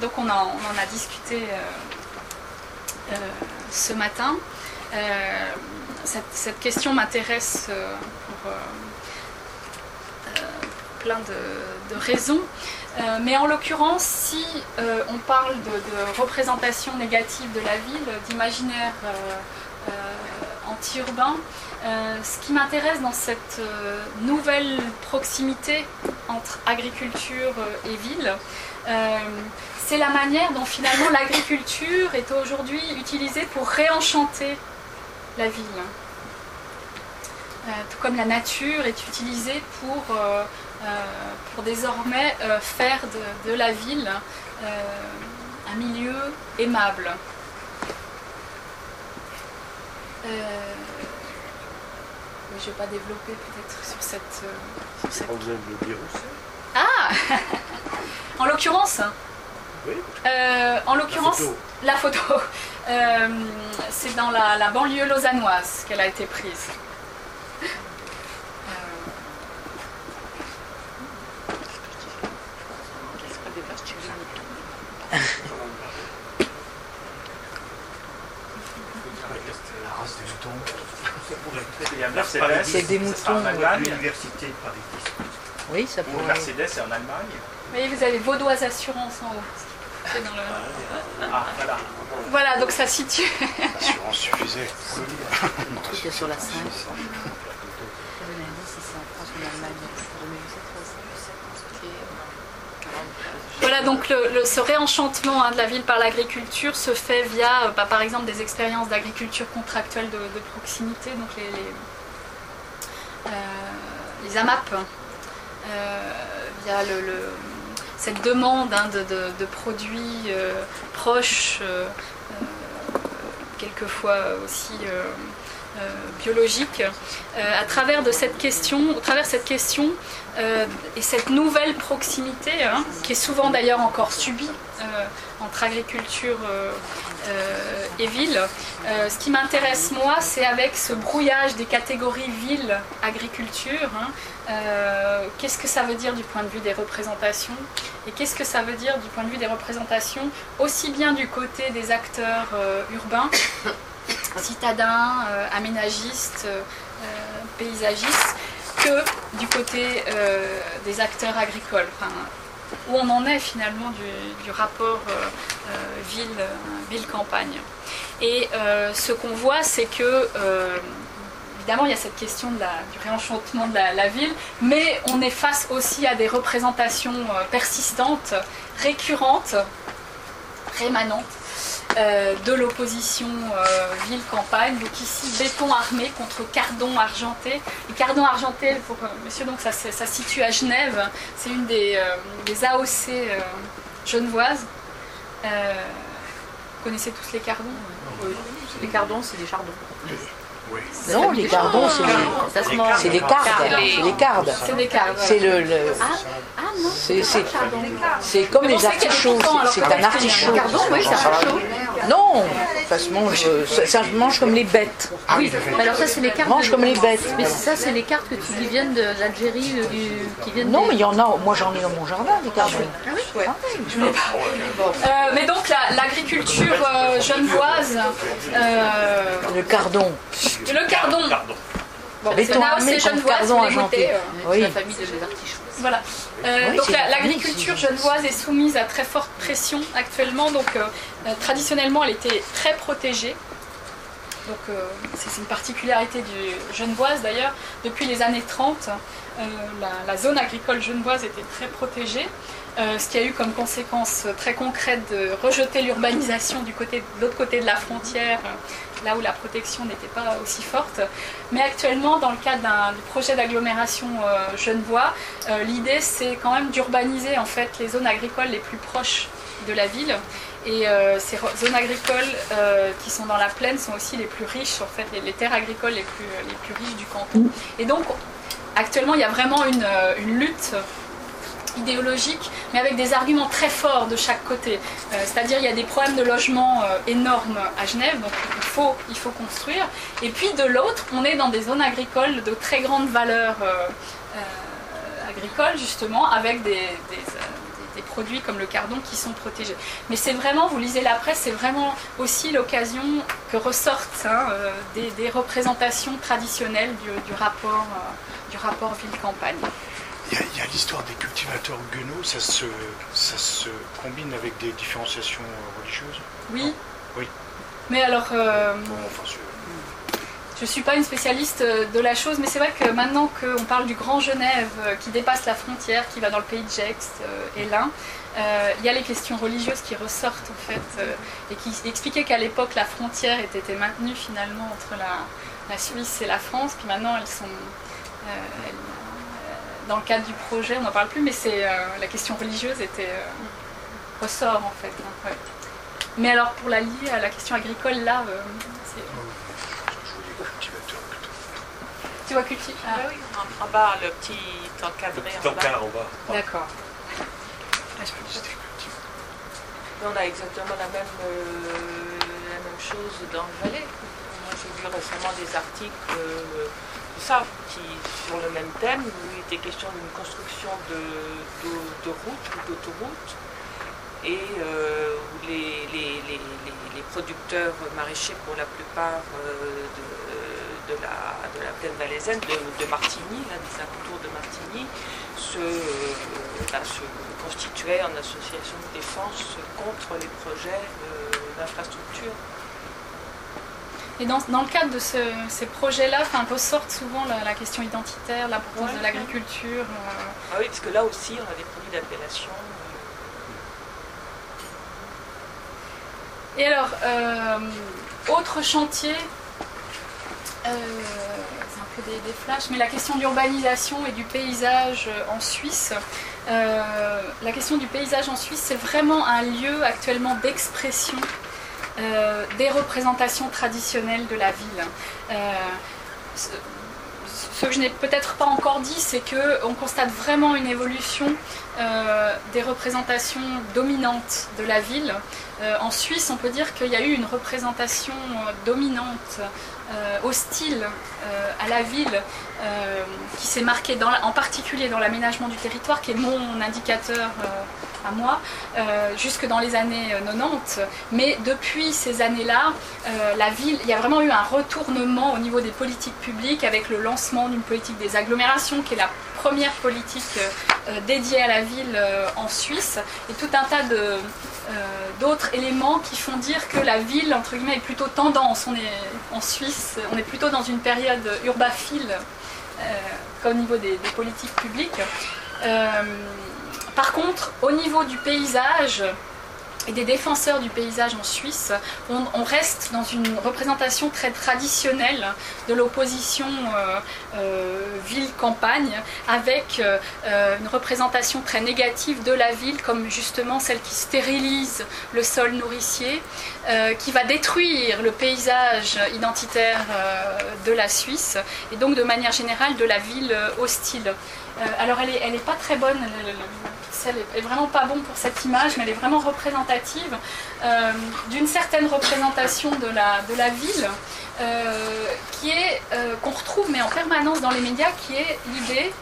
Donc on, en a discuté euh, euh, ce matin. Cette, question m'intéresse pour plein de, raisons. Mais en l'occurrence, si on parle de, représentation négative de la ville, d'imaginaire anti-urbain, ce qui m'intéresse dans cette nouvelle proximité entre agriculture et ville, c'est la manière dont finalement l'agriculture est aujourd'hui utilisée pour réenchanter la ville. tout comme la nature est utilisée pour euh, pour désormais euh, faire de, la ville euh, un milieu aimable. Je ne vais pas développer peut-être sur cette... Sur Vous allez le dire aussi. Ah [laughs] En l'occurrence oui. en l'occurrence, la photo, [laughs] c'est dans la banlieue lausannoise qu'elle a été prise. [laughs] la race des moutons. Il y a Mercedes, C'est des sera en moutons, Allemagne. L'université de Paris. Oui, ça Ou pourrait. Mercedes, c'est en Allemagne. Vous voyez, vous avez Vaudoise Assurance en haut. C'est dans le- Ah, voilà. Voilà, donc ça situe. L'assurance suffisait. [laughs] C'était sur la 5. Voilà, donc le- ce réenchantement hein, de la ville par l'agriculture se fait via, euh, bah, par exemple, des expériences d'agriculture contractuelle de, proximité, donc les, euh, AMAP, euh, via cette demande hein, de, produits proches, quelquefois aussi biologiques, à travers de cette question, au travers cette question euh, et cette nouvelle proximité, hein, qui est souvent d'ailleurs encore subie euh, entre agriculture euh, et ville. Ce qui m'intéresse moi, c'est avec ce brouillage des catégories ville-agriculture, hein, qu'est-ce que ça veut dire du point de vue des représentations et qu'est-ce que ça veut dire du point de vue des représentations aussi bien du côté des acteurs urbains, [coughs] citadins, aménagistes, paysagistes, que du côté euh, des acteurs agricoles. Où on en est finalement du, rapport euh, euh, ville, ville-campagne. Et ce qu'on voit, c'est que évidemment, il y a cette question du réenchantement de la, ville, mais on est face aussi à des représentations persistantes, récurrentes, rémanentes euh, de l'opposition euh, ville-campagne. Donc ici, béton armé contre cardon argenté. Et cardon argenté, pour euh, monsieur, donc ça, se- ça se situe à Genève. C'est une des, euh, des AOC euh, genevoises. Euh, vous connaissez tous les cardons? Les cardons, c'est des chardons. Oui. Non, les cardons, c'est Ça se Les mange. c'est des cardes. C'est des cardes. C'est des cardes. C'est le, le- Ah non, c'est, c'est, pardon. c'est comme les artichauts. C'est, un artichaut. Cardon, oui, c'est artichaut. Non, ça se mange, euh, ça, ça se mange comme les bêtes. Oui, mais alors ça, c'est les cartes. Mange comme les bêtes. Mais ça, c'est les cartes que tu, qui viennent de l'Algérie, euh, du- qui viennent Non, des- mais il y en a. Moi, j'en ai dans mon jardin des cardons. Ouais. Euh, mais donc la- l'agriculture euh, genevoise, euh, Le cardon. Le cardon. Pardon. Bon, Béton c'est genevoise, cardon vous les argenté. goûtez, euh, c'est Oui. la famille de les artichauts. Voilà. Euh, Oui, donc la- l'agriculture genevoise est soumise à très forte pression actuellement. Donc euh, euh, traditionnellement, elle était très protégée. Donc euh, c'est une particularité du genevoise d'ailleurs. Depuis les années 30, euh, la, la zone agricole genevoise était très protégée. euh, ce qui a eu comme conséquence très concrète de rejeter l'urbanisation du côté, de l'autre côté de la frontière, euh, là où la protection n'était pas aussi forte. Mais actuellement, dans le cadre d'un du projet d'agglomération euh, genevois, euh, l'idée c'est quand même d'urbaniser en fait les zones agricoles les plus proches de la ville. Et euh, ces zones agricoles euh, qui sont dans la plaine sont aussi les plus riches, en fait, les, terres agricoles les plus, riches du canton. Et donc, actuellement, il y a vraiment une lutte idéologique, mais avec des arguments très forts de chaque côté. Euh, C'est-à-dire il y a des problèmes de logement euh, énormes à Genève, donc il faut, il faut construire. Et puis de l'autre, on est dans des zones agricoles de très grande valeur euh, agricole, justement, avec des, des, produits comme le cardon qui sont protégés. Mais c'est vraiment, vous lisez la presse, c'est vraiment aussi l'occasion que ressortent hein, des, des représentations traditionnelles du, du rapport, du rapport ville-campagne. Il y a, l'histoire des cultivateurs guenaux, ça se, ça se combine avec des différenciations euh, religieuses Oui. Oui. Mais alors, euh, Bon, enfin, c'est- je ne suis pas une spécialiste euh, de la chose, mais c'est vrai que maintenant qu'on parle du Grand Genève qui dépasse la frontière, qui va dans le pays de Gex et l'Ain, euh, il y a les questions religieuses qui ressortent en fait euh, et qui expliquaient qu'à l'époque la frontière était, était maintenue finalement entre la, la Suisse et la France, puis maintenant elles sont. elles, dans le cadre du projet, on n'en parle plus, mais c'est euh, la question religieuse était euh, ressort en fait. hein, ouais. Mais alors pour la lier à la question agricole là, euh, c'est je voulais cultivateurs plutôt. tu vois culti. Ah, Ah oui, en, en bas, le petit encadré en bas. au bas. D'accord. C'était cultivateurs. On a exactement la même, euh, la même chose dans le Valais. Moi, j'ai lu récemment des articles ça, qui, sur le même thème, où il était question d'une construction de, routes ou d'autoroutes. et euh, où les, les- producteurs maraîchers, pour la plupart euh, de, la, de la plaine valaisanne, de, Martigny, là, des alentours de Martigny, se, euh, bah, se constituaient en association de défense contre les projets d'infrastructure. Et dans, dans le cadre de ce- ces projets-là, enfin, ressortent souvent la, la question identitaire, l'importance Ouais. de l'agriculture. euh, Ah oui, parce que là aussi, on a des produits d'appellation. Et alors, euh, autre chantier, euh, c'est un peu des, des flashs, mais la question de l'urbanisation et du paysage euh, en Suisse. Euh, la question du paysage en Suisse, c'est vraiment un lieu actuellement d'expression euh, des représentations traditionnelles de la ville. Euh, ce- que je n'ai peut-être pas encore dit, c'est qu'on constate vraiment une évolution euh, des représentations dominantes de la ville. En Suisse, on peut dire qu'il y a eu une représentation dominante, hostile euh, à la ville, euh, qui s'est marquée dans la- en particulier dans l'aménagement du territoire, qui est mon indicateur euh, à moi, euh, jusque dans les années euh, 90. Mais depuis ces années-là, euh, la ville, il y a vraiment eu un retournement au niveau des politiques publiques avec le lancement d'une politique des agglomérations, qui est la première politique euh, euh, dédiée à la ville euh, en Suisse, et tout un tas de, euh, d'autres éléments qui font dire que la ville, entre guillemets, est plutôt tendance. On est en Suisse, on est plutôt dans une période urbaphile euh, qu'au niveau des, des politiques publiques. Euh, par contre, au niveau du paysage et des défenseurs du paysage en Suisse, on, reste dans une représentation très traditionnelle de l'opposition euh, euh, ville-campagne, avec euh, une représentation très négative de la ville comme justement celle qui stérilise le sol nourricier, qui va détruire le paysage identitaire de la Suisse et donc de manière générale de la ville hostile. Euh, alors elle est, elle est pas très bonne, le, pixel est, est vraiment pas bon pour cette image, mais elle est vraiment représentative euh, d'une certaine représentation de la, ville euh, qui est qu'on retrouve mais en permanence dans les médias, qui est l'idée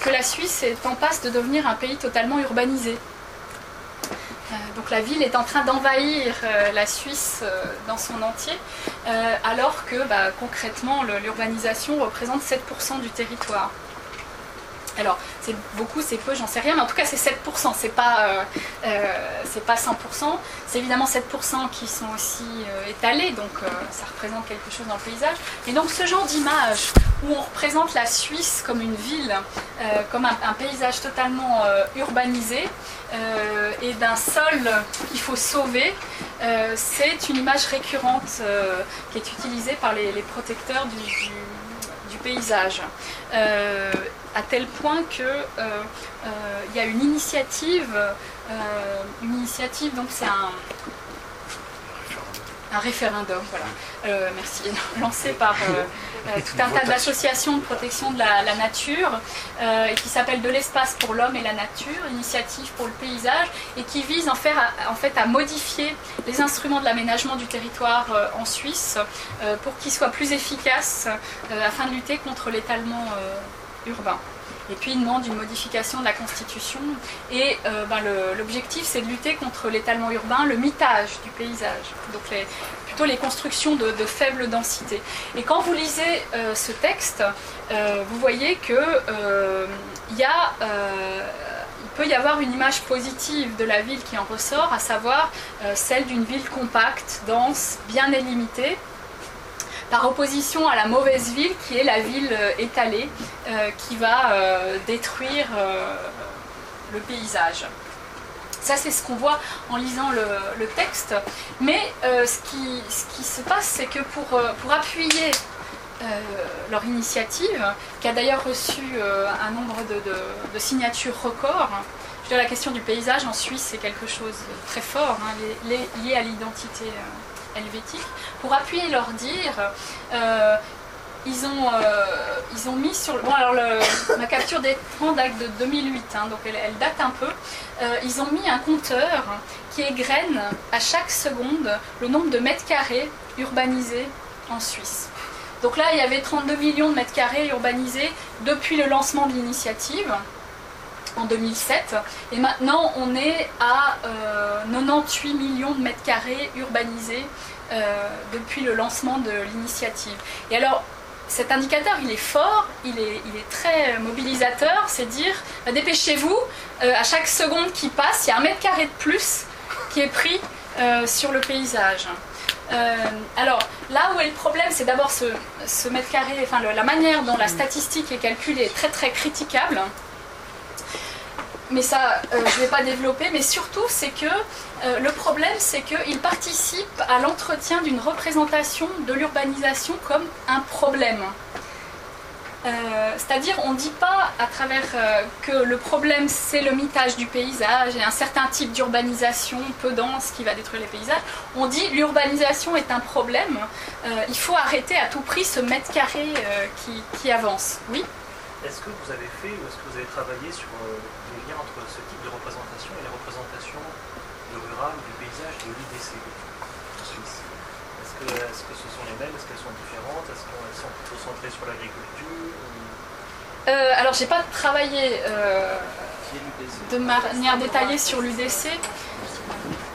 que la Suisse est en passe de devenir un pays totalement urbanisé. Donc la ville est en train d'envahir la Suisse dans son entier, alors que bah, concrètement l'urbanisation représente 7% du territoire. Alors, c'est beaucoup, c'est peu, j'en sais rien, mais en tout cas, c'est 7%, c'est pas, euh, euh, pas 100%. C'est évidemment 7% qui sont aussi euh, étalés, donc ça représente quelque chose dans le paysage. Et donc, ce genre d'image où on représente la Suisse comme une ville, comme un, paysage totalement urbanisé, et d'un sol qu'il faut sauver, c'est une image récurrente qui est utilisée par les, protecteurs du paysage. Euh, à tel point que euh, euh, y a une initiative, euh, une initiative, donc c'est un, un référendum, voilà, euh, merci, [laughs] lancé par euh, euh, tout un tas d'associations de protection de la, la nature, et qui s'appelle De l'espace pour l'homme et la nature, initiative pour le paysage, et qui vise en, faire à, en fait à modifier les instruments de l'aménagement du territoire en Suisse pour qu'ils soient plus efficaces afin de lutter contre l'étalement urbain. Et puis il demande une modification de la Constitution. Et euh, ben, l'objectif, c'est de lutter contre l'étalement urbain, le mitage du paysage. Donc plutôt les constructions de, faible densité. Et quand vous lisez euh, ce texte, euh, vous voyez que peut y avoir une image positive de la ville qui en ressort, à savoir celle d'une ville compacte, dense, bien délimitée par opposition à la mauvaise ville qui est la ville euh, étalée euh, qui va euh, détruire le paysage. Ça, c'est ce qu'on voit en lisant le, texte. Mais ce, qui, se passe, c'est que pour, appuyer leur initiative, qui a d'ailleurs reçu un nombre de, signatures records, je veux dire, la question du paysage en Suisse, c'est quelque chose de très fort, hein, lié, à l'identité Pour appuyer leur dire, euh, ils, ont, euh, ils ont mis sur... Bon, alors le- ma capture d'écran date de 2008, hein, donc elle, elle date un peu. Euh, ils ont mis un compteur qui égrène à chaque seconde le nombre de mètres carrés urbanisés en Suisse. Donc là, il y avait 32 millions de mètres carrés urbanisés depuis le lancement de l'initiative. En 2007. Et maintenant, on est à euh, 98 millions de mètres carrés urbanisés euh, depuis le lancement de l'initiative. Et alors, cet indicateur, il est fort, il est, très mobilisateur, c'est dire, bah, dépêchez-vous, euh, à chaque seconde qui passe, il y a un mètre carré de plus qui est pris euh, sur le paysage. Euh, alors, là où est le problème, c'est d'abord ce, mètre carré, enfin la manière dont la statistique est calculée est très très critiquable. Mais ça, euh, je ne vais pas développer, mais surtout, c'est que euh, le problème, c'est qu'il participe à l'entretien d'une représentation de l'urbanisation comme un problème. Euh, C'est-à-dire, on ne dit pas à travers que le problème c'est le mitage du paysage et un certain type d'urbanisation peu dense qui va détruire les paysages. On dit l'urbanisation est un problème. Il faut arrêter à tout prix ce mètre carré qui, qui avance. Oui? Est-ce que vous avez fait ou est-ce que vous avez travaillé sur entre ce type de représentation et les représentations de rural, du paysage de l'UDC en Suisse. Est-ce que, ce sont les mêmes? Est-ce qu'elles sont différentes? Est-ce qu'elles sont plutôt centrées sur l'agriculture Euh, Alors, j'ai pas travaillé euh, de manière détaillée sur l'UDC.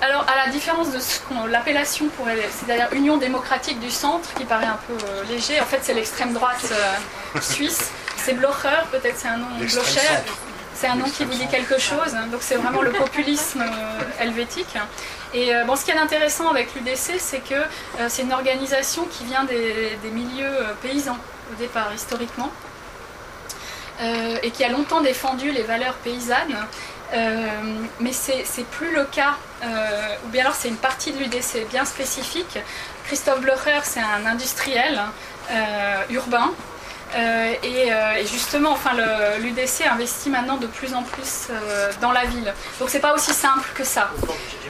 Alors, à la différence de ce qu'on l'appellation pour c'est-à-dire Union démocratique du centre, qui paraît un peu euh, léger, en fait, c'est l'extrême droite euh, suisse. C'est Blocher, peut-être c'est un nom Blocher. C'est un nom qui vous dit quelque chose, hein. donc c'est vraiment le populisme euh, helvétique. Et euh, bon, ce qui est intéressant avec l'UDC, c'est que euh, c'est une organisation qui vient des, milieux paysans au départ, historiquement, et qui a longtemps défendu les valeurs paysannes. Mais c'est plus le cas, ou bien alors c'est une partie de l'UDC bien spécifique. Christophe Blocher, c'est un industriel urbain. Euh, et, euh, et justement, enfin, l'UDC investit maintenant de plus en plus euh, dans la ville. Donc c'est pas aussi simple que ça.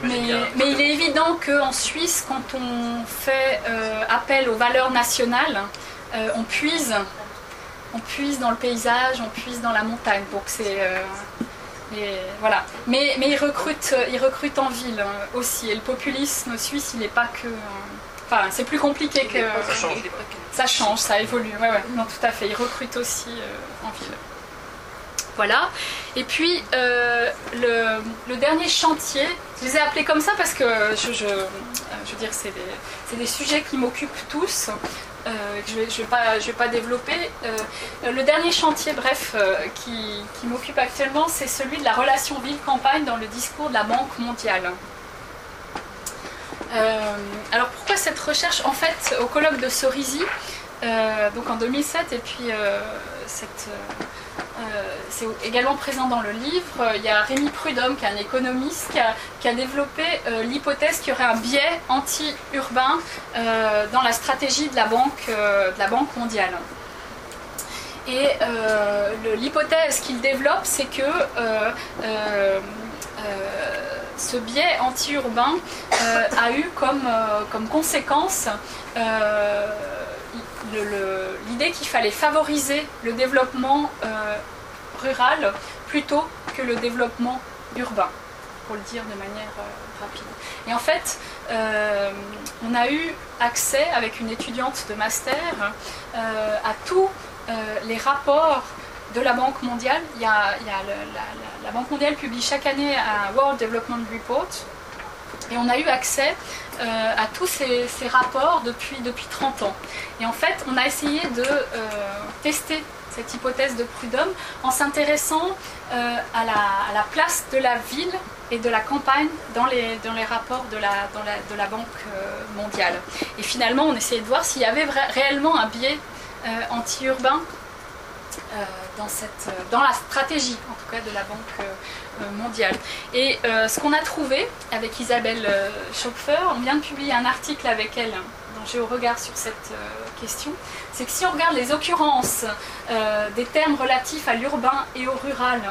Mais, il est évident qu'en Suisse, quand on fait appel aux valeurs nationales, on puise, on puise dans le paysage, on puise dans la montagne. Donc c'est voilà. Mais, mais ils recrutent, ils recrutent en ville euh, aussi. Et le populisme suisse, il n'est pas que. Enfin, c'est plus compliqué que. Ça change. Ça évolue. Ouais, ouais, non, tout à fait. Ils recrutent aussi euh, en ville. Voilà. Et puis, euh, le, dernier chantier, je les ai appelés comme ça parce que je, dire, c'est des, sujets qui m'occupent tous. euh, que je ne vais, pas- développer. Le dernier chantier, bref, qui m'occupe actuellement, c'est celui de la relation ville-campagne dans le discours de la Banque mondiale. Euh, alors pourquoi cette recherche En fait, au colloque de Sorisi, euh, donc en 2007, et puis euh, c'est également présent dans le livre, il y a Rémi Prudhomme, qui est un économiste, qui a, développé l'hypothèse qu'il y aurait un biais anti-urbain dans la stratégie de la Banque, de la banque mondiale. Et l'hypothèse qu'il développe, c'est que biais anti-urbain euh, a eu comme, euh, comme conséquence euh, l'idée qu'il fallait favoriser le développement rural plutôt que le développement urbain, pour le dire de manière rapide. Et en fait, on a eu accès avec une étudiante de master à tous les rapports de la Banque mondiale. Il y a, la- la Banque mondiale publie chaque année un World Development Report. Et on a eu accès euh, à tous ces, rapports depuis, depuis 30 ans. Et en fait, on a essayé de euh, tester cette hypothèse de Prudhomme en s'intéressant euh, à, la, place de la ville et de la campagne dans les, dans les rapports de la, de la Banque mondiale. Et finalement, on essayait de voir s'il y avait réellement un biais anti-urbain dans, cette, euh, dans la stratégie, en tout cas, de la Banque euh, euh, mondiale. Et ce qu'on a trouvé avec Isabelle Schopfer, on vient de publier un article avec elle dont j'ai au regard sur cette question, c'est que si on regarde les occurrences des termes relatifs à l'urbain et au rural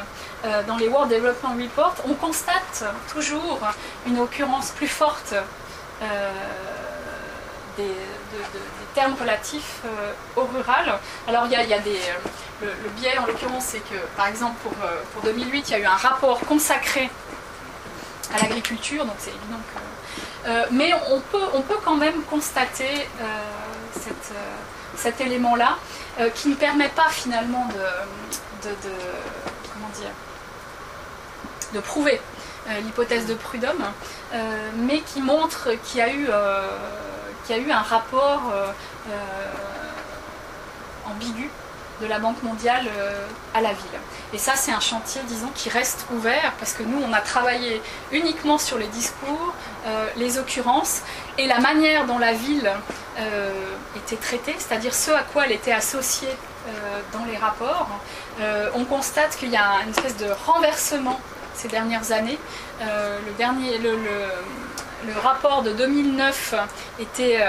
dans les World Development Report, on constate toujours une occurrence plus forte des, de- termes relatifs euh, au rural. Alors il y a, y a des, euh, le, biais en l'occurrence, c'est que par exemple pour, euh, pour 2008, il y a eu un rapport consacré à l'agriculture, donc c'est évident que. mais on peut, on peut quand même constater cet élément-là qui ne permet pas finalement de- comment dire, de prouver l'hypothèse de Prudhomme, mais qui montre qu'il y a eu, qu'il y a eu un rapport ambigu de la Banque mondiale euh, à la ville. Et ça, c'est un chantier, disons, qui reste ouvert parce que nous, on a travaillé uniquement sur les discours, euh, les occurrences et la manière dont la ville euh, était traitée, c'est-à-dire ce à quoi elle était associée dans les rapports. on constate qu'il y a une espèce de renversement ces dernières années. le dernier, rapport de 2009 était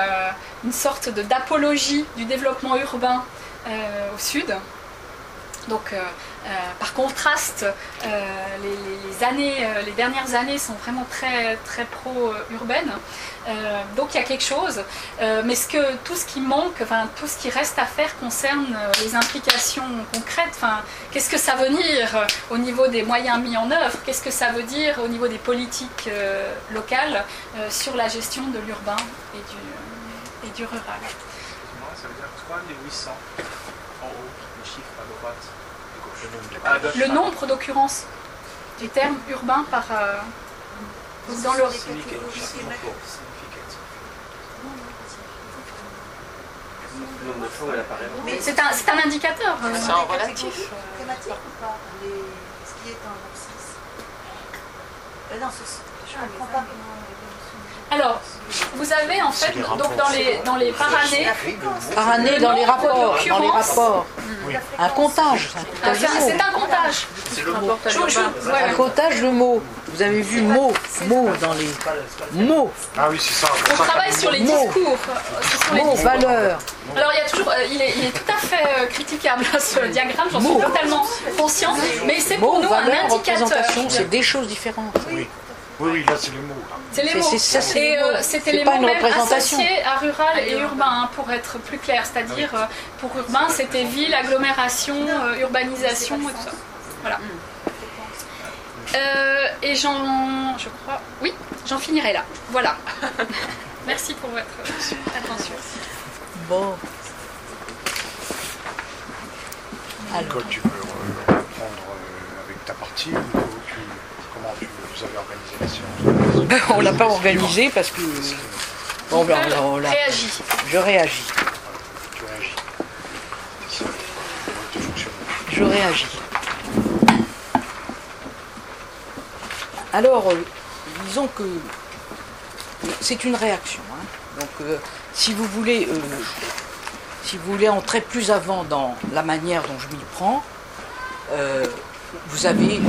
une sorte d'apologie du développement urbain euh, au sud. Euh, euh, par contraste, les, années, les dernières années sont vraiment très, très pro-urbaines. donc, il y a quelque chose. mais ce que, tout ce qui manque, enfin, tout ce qui reste à faire concerne les implications concrètes. Qu'est-ce que ça veut dire au niveau des moyens mis en œuvre? Qu'est-ce que ça veut dire au niveau des politiques locales sur la gestion de l'urbain et du, et du rural? Ça veut dire 3 des 800 le nombre d'occurrences du terme urbain par, euh, dans le... C'est un, c'est un indicateur. C'est relatif. Thématique ou pas Ce qui est en abscisse Non, je ne comprends pas alors, vous avez en fait, donc dans les, dans les par année, par année dans les rapports, dans les rapports, un comptage. C'est un comptage. C'est le mot. Un comptage de mots. Vous avez vu mots, mots dans les mots. Ah oui, c'est ça. On travaille sur les discours. Mots, valeurs. Alors il y a toujours, euh, il, est, il, est, tout à fait euh, critiquable [laughs] ce diagramme, j'en suis totalement consciente, mais c'est pour nous un indicateur. C'est des choses différentes. Oui. Oui, oui, là c'est les mots. C'est les mots. et euh, c'était les mots même associés à rural et urbain, hein, pour être plus clair. C'est-à-dire, euh, pour urbain, c'était ville, agglomération, euh, urbanisation et tout ça. Voilà. et j'en. Je crois. Oui, j'en finirai là. Voilà. [laughs] Merci pour votre attention. Bon. Alors. tu veux reprendre avec ta partie ou tu, comment vous avez organisé la séance [laughs] On l'a pas organisé parce que. Bon, ben, on, réagit. Je réagis. Tu réagis. Je réagis. Alors, euh, disons que c'est une réaction. Hein. Donc, euh, si vous voulez, euh, si vous voulez entrer plus avant dans la manière dont je m'y prends, vous avez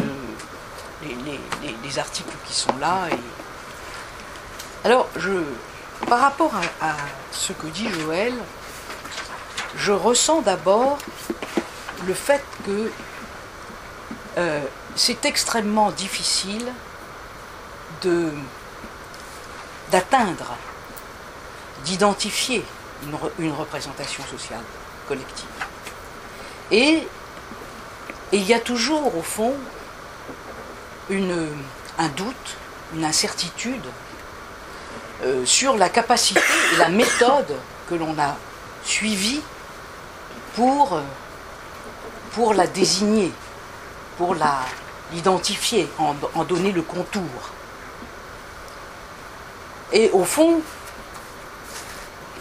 les, articles qui sont là. Alors, je, par rapport à, ce que dit Joël, je ressens d'abord le fait que euh, c'est extrêmement difficile de d'atteindre, d'identifier une, représentation sociale collective. Et il y a toujours, au fond, une, un doute, une incertitude euh, sur la capacité et la méthode que l'on a suivie pour, euh, pour la désigner, pour la, l'identifier, en, en donner le contour. Et au fond,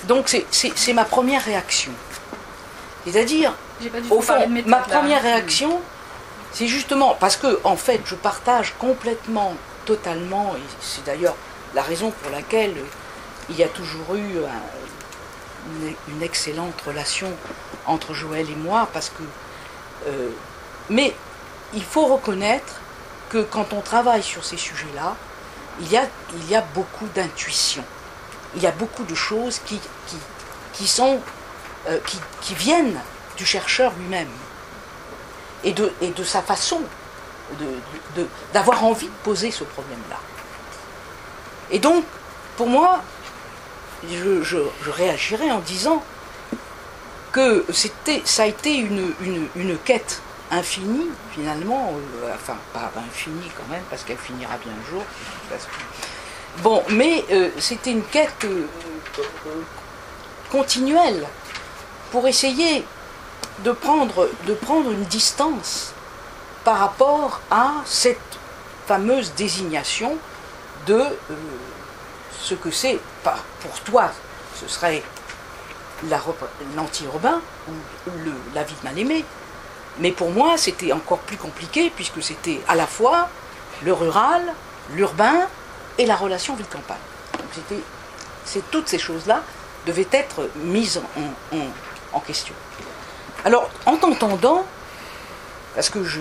donc c'est ma première réaction. C'est-à-dire, au fond, ma première réaction, c'est justement parce que, en fait, je partage complètement, totalement, et c'est d'ailleurs la raison pour laquelle il y a toujours eu une, excellente relation entre Joël et moi, parce que. Euh, mais il faut reconnaître que quand on travaille sur ces sujets-là, il y a, il y a beaucoup d'intuition. Il y a beaucoup de choses qui, euh, viennent du chercheur lui-même et de, sa façon d'avoir envie de poser ce problème-là. Et donc, pour moi, je, je, réagirais en disant que ça a été une, une, quête infinie, finalement, euh, enfin, pas infinie quand même, parce qu'elle finira bien un jour. Bon, mais euh, c'était une quête euh, continuelle pour essayer de prendre, une distance par rapport à cette fameuse désignation de euh, ce que c'est, pas pour toi, ce serait l'anti-urbain ou la vie de mal-aimé. Mais pour moi, c'était encore plus compliqué puisque c'était à la fois le rural, l'urbain et la relation ville-campagne. C'est toutes ces choses-là devaient être mises en question. Alors, en t'entendant, parce que je,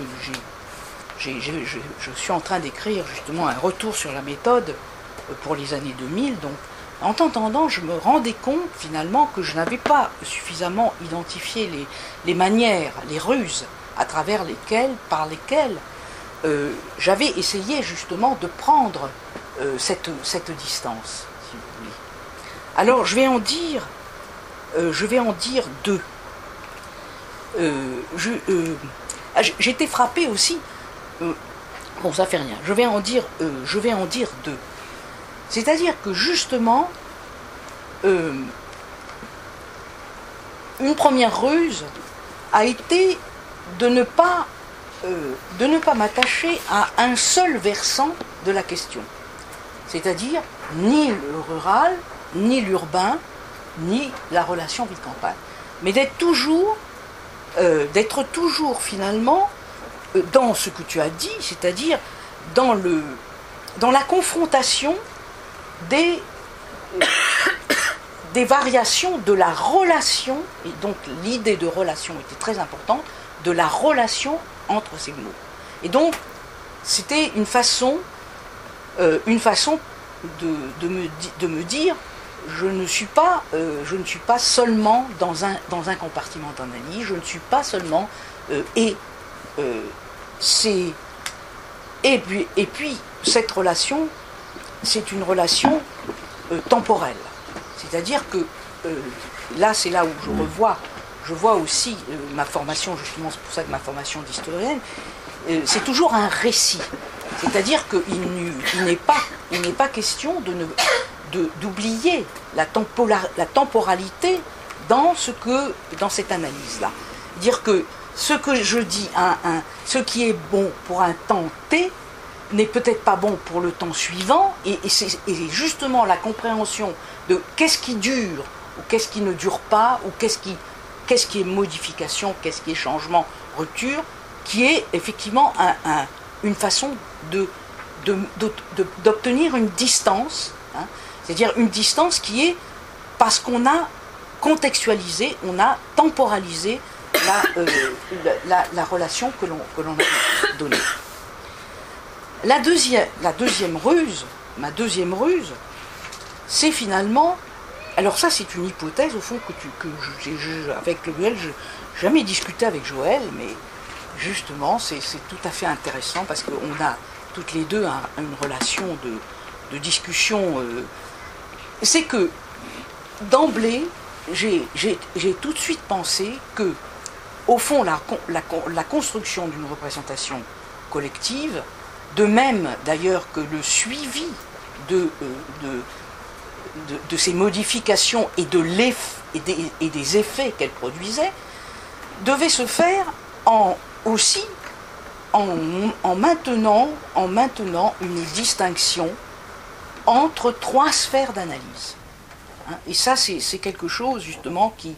suis en train d'écrire justement un retour sur la méthode pour les années 2000, donc en t'entendant, je me rendais compte finalement que je n'avais pas suffisamment identifié les, manières, les ruses à travers lesquelles, par lesquelles euh, j'avais essayé justement de prendre euh, cette, cette distance, si vous voulez. Alors je vais en dire, euh, je vais en dire deux. Euh, je, euh, ah, j- J'étais frappé aussi. euh, bon, ça fait rien. Je vais en dire, euh, je vais en dire deux. C'est-à-dire que justement, euh, une première ruse a été de ne pas, euh, de ne pas m'attacher à un seul versant de la question. C'est-à-dire ni le rural, ni l'urbain, ni la relation ville-campagne. Mais d'être toujours, euh, d'être toujours finalement euh, dans ce que tu as dit, c'est-à-dire dans, le, dans la confrontation des, [coughs] des variations de la relation, et donc l'idée de relation était très importante, de la relation entre ces mots. Et donc, c'était une façon, euh, une façon de me dire, je ne suis pas, euh, je ne suis pas seulement dans un, dans un compartiment d'analyse, je ne suis pas seulement euh, et euh, c'est et puis, et puis cette relation, c'est une relation temporelle. C'est-à-dire que là, c'est là où je revois, je vois aussi ma formation, justement, c'est pour ça que ma formation d'historienne, c'est toujours un récit. C'est-à-dire qu'il n'est pas, il n'est pas question de ne, d'oublier la, temporalité dans, ce que, dans cette analyse-là. Dire que ce que je dis, un, ce qui est bon pour un temps T, n'est peut-être pas bon pour le temps suivant, et, c'est justement la compréhension de qu'est-ce qui dure, ou qu'est-ce qui ne dure pas, ou qu'est-ce qui, est modification, qu'est-ce qui est changement, rupture, qui est effectivement un- un- une façon d'obtenir une distance, hein, c'est-à-dire une distance qui est parce qu'on a contextualisé, on a temporalisé la, euh, la, la- la relation que l'on, a donnée. La deuxième, la deuxième ruse, ma deuxième ruse, c'est finalement. Alors, ça, c'est une hypothèse, au fond, que, tu, que je- avec lequel je n'ai jamais discuté avec Joël, mais justement, c'est, tout à fait intéressant parce qu'on a toutes les deux un- une relation de, de discussion. euh, c'est que, d'emblée, j'ai, tout de suite pensé que, au fond, la, con- la con- la construction d'une représentation collective, de même d'ailleurs que le suivi de, euh, ces modifications et, des, et des effets qu'elles produisaient, devait se faire aussi en maintenant une distinction entre trois sphères d'analyse. Hein, et ça, c'est quelque chose justement qui,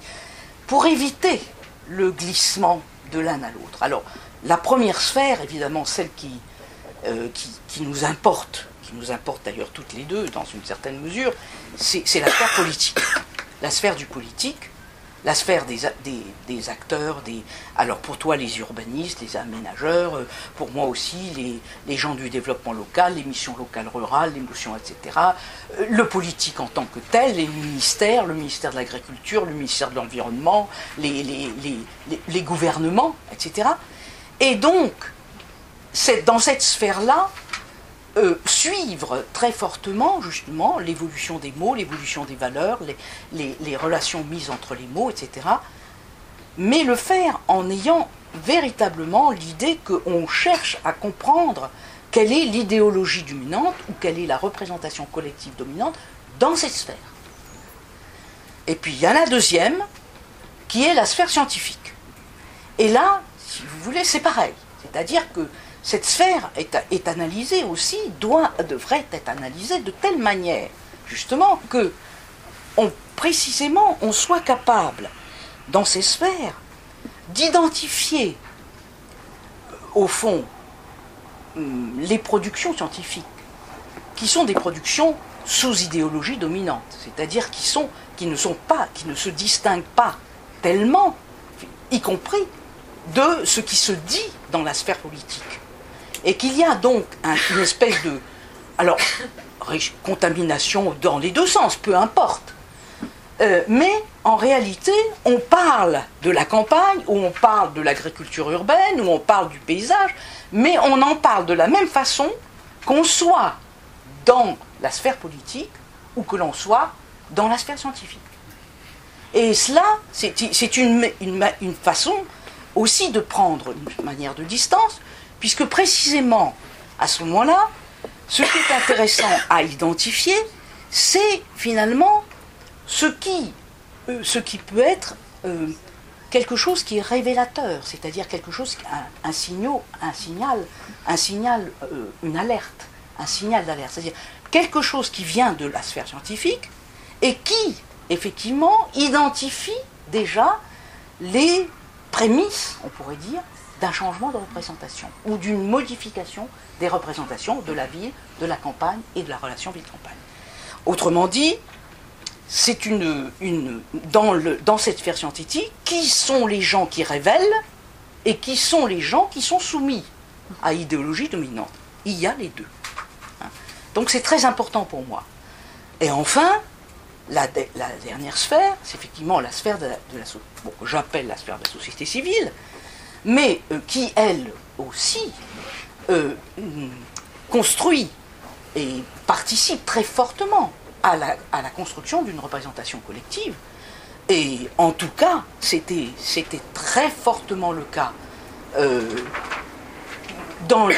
pour éviter le glissement de l'un à l'autre. Alors, la première sphère, évidemment, celle qui, euh, qui, nous importe, qui nous importe d'ailleurs toutes les deux dans une certaine mesure, c'est la sphère politique. La sphère du politique, la sphère des, acteurs, alors pour toi les urbanistes, les aménageurs, euh, pour moi aussi les, gens du développement local, les missions locales rurales, les missions, etc. Euh, Le politique en tant que tel, les ministères, le ministère de l'Agriculture, le ministère de l'Environnement, les, les, gouvernements, etc. Et donc, dans cette sphère-là, euh, suivre très fortement justement l'évolution des mots, l'évolution des valeurs, les, relations mises entre les mots, etc. Mais le faire en ayant véritablement l'idée qu'on cherche à comprendre quelle est l'idéologie dominante ou quelle est la représentation collective dominante dans cette sphère. Et puis il y a la deuxième, qui est la sphère scientifique. Et là, si vous voulez, c'est pareil. C'est-à-dire que cette sphère est, analysée aussi, doit, devrait être analysée de telle manière, justement, que on, précisément on soit capable, dans ces sphères, d'identifier, euh, au fond, hum, les productions scientifiques, qui sont des productions sous idéologie dominante, c'est-à-dire qui ne sont pas, qui ne se distinguent pas tellement, y compris de ce qui se dit dans la sphère politique. Et qu'il y a donc un- une espèce de. Contamination dans les deux sens, peu importe. Euh, mais en réalité, on parle de la campagne, ou on parle de l'agriculture urbaine, ou on parle du paysage, mais on en parle de la même façon qu'on soit dans la sphère politique ou que l'on soit dans la sphère scientifique. Et cela, c'est une façon aussi de prendre une manière de distance, puisque précisément à ce moment-là, ce qui est intéressant à identifier, c'est finalement ce qui, euh, peut être euh, quelque chose qui est révélateur, c'est-à-dire quelque chose, un, un, un signal, un signal, euh, une alerte, un signal d'alerte, c'est-à-dire quelque chose qui vient de la sphère scientifique et qui, effectivement, identifie déjà les prémices, on pourrait dire, d'un changement de représentation ou d'une modification des représentations de la ville, de la campagne et de la relation ville-campagne. Autrement dit, c'est une, dans, cette sphère scientifique, qui sont les gens qui révèlent et qui sont les gens qui sont soumis à idéologie dominante. Il y a les deux. Hein. Donc c'est très important pour moi. Et enfin, la, de- la dernière sphère, c'est effectivement la sphère de la, j'appelle la sphère de la société civile, mais euh, qui, elle aussi, euh, construit et participe très fortement à la, à la construction d'une représentation collective. Et en tout cas, c'était très fortement le cas euh, dans,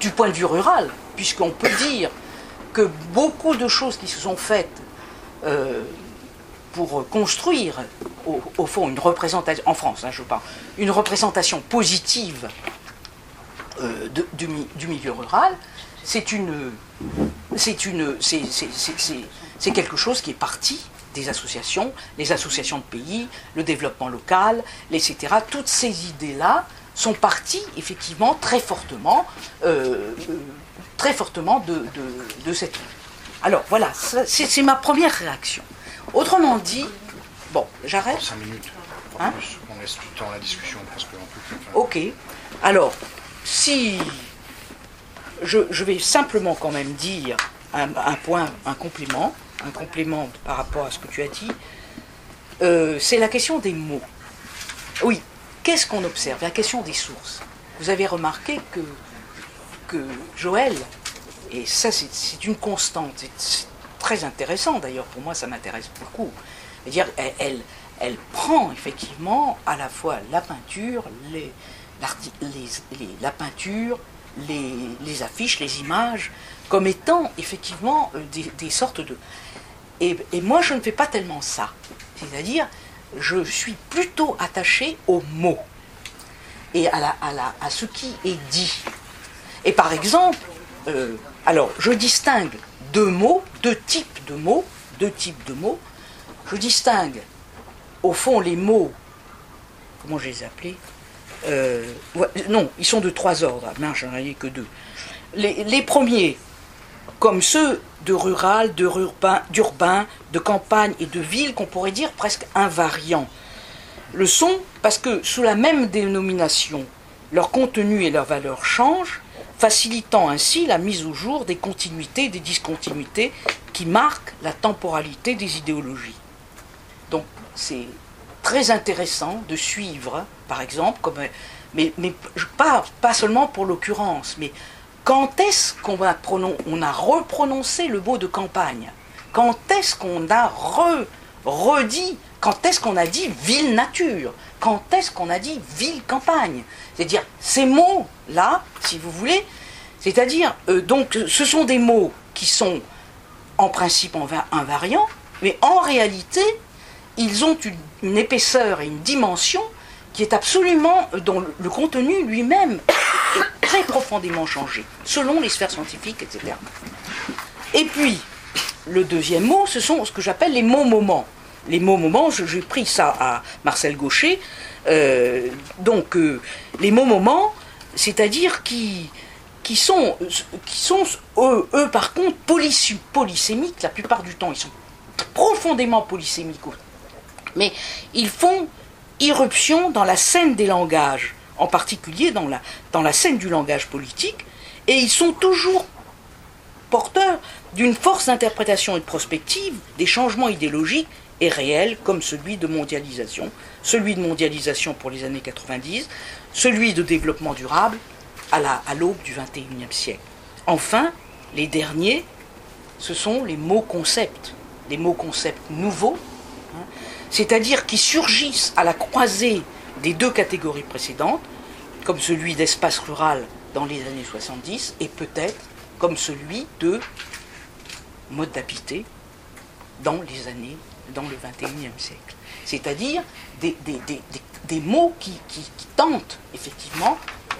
du, point de vue rural, puisqu'on peut dire que beaucoup de choses qui se sont faites pour construire, au, fond, une représentation, en France, hein, je parle, une représentation positive euh, du, mi- du milieu rural, c'est une, c'est une, c'est, quelque chose qui est parti des associations, les associations de pays, le développement local, etc. Toutes ces idées-là sont parties effectivement très fortement, euh, euh, très fortement de, de, cette. Alors voilà, c'est ma première réaction. Autrement dit, bon, j'arrête. 5 minutes. Hein plus. On laisse du temps à la discussion parce qu'on peut plus. enfin, Ok. Alors, si je, je vais simplement quand même dire un, un point, un complément, un complément par rapport à ce que tu as dit, euh, c'est la question des mots. Oui, qu'est-ce qu'on observe? La question des sources. Vous avez remarqué que, que Joël, et ça c'est- une constante, c'est très intéressant d'ailleurs, pour moi ça m'intéresse beaucoup. C'est-à-dire, elle, elle, prend effectivement à la fois la peinture, les, la peinture, les, les affiches, les images, comme étant effectivement euh, des, sortes de... Et, et moi, je ne fais pas tellement ça. C'est-à-dire, je suis plutôt attaché aux mots et à, la, à, la, à ce qui est dit. Et par exemple, euh, alors, je distingue deux mots, deux types de mots, deux types de mots. Je distingue, au fond, les mots, comment je les ai appelés Euh, Non, ils sont de trois ordres, non, j'en ai que deux. Les, premiers, comme ceux de rural, de urbain, d'urbain, de campagne et de ville, qu'on pourrait dire presque invariants, le sont parce que sous la même dénomination, leur contenu et leur valeur changent, facilitant ainsi la mise au jour des continuités et des discontinuités qui marquent la temporalité des idéologies. Donc c'est très intéressant de suivre, par exemple, comme, mais, mais pas, pas seulement pour l'occurrence, mais quand est-ce qu'on a, on reprononcé le mot de campagne? Quand est-ce qu'on a re- redit? Quand est-ce qu'on a dit ville nature? Quand est-ce qu'on a dit ville campagne? C'est-à-dire ces mots-là, si vous voulez, c'est-à-dire, euh, donc ce sont des mots qui sont en principe inva- invariants, mais en réalité, ils ont une, épaisseur et une dimension qui est absolument, dont le, le contenu lui-même très profondément changé, selon les sphères scientifiques, etc. Et puis, le deuxième mot, ce sont ce que j'appelle les mots moments. Les mots moments, je- j'ai pris ça à Marcel Gaucher. Euh, donc, euh, les mots moments, c'est-à-dire qui, sont, eux, par contre, polysémiques la plupart du temps. Ils sont profondément polysémiques. Mais ils font irruption dans la scène des langages, en particulier dans la, dans la scène du langage politique, et ils sont toujours porteurs d'une force d'interprétation et de prospective des changements idéologiques et réels comme celui de mondialisation, celui de mondialisation pour les années 90, celui de développement durable à la- à l'aube du XXIe siècle. Enfin, les derniers, ce sont les mots concepts, les mots concepts nouveaux, hein, c'est-à-dire qui surgissent à la croisée des deux catégories précédentes, comme celui d'espace rural dans les années 70 et peut-être comme celui de mode d'habiter dans les années, dans le 21e siècle. C'est-à-dire des, mots qui, tentent effectivement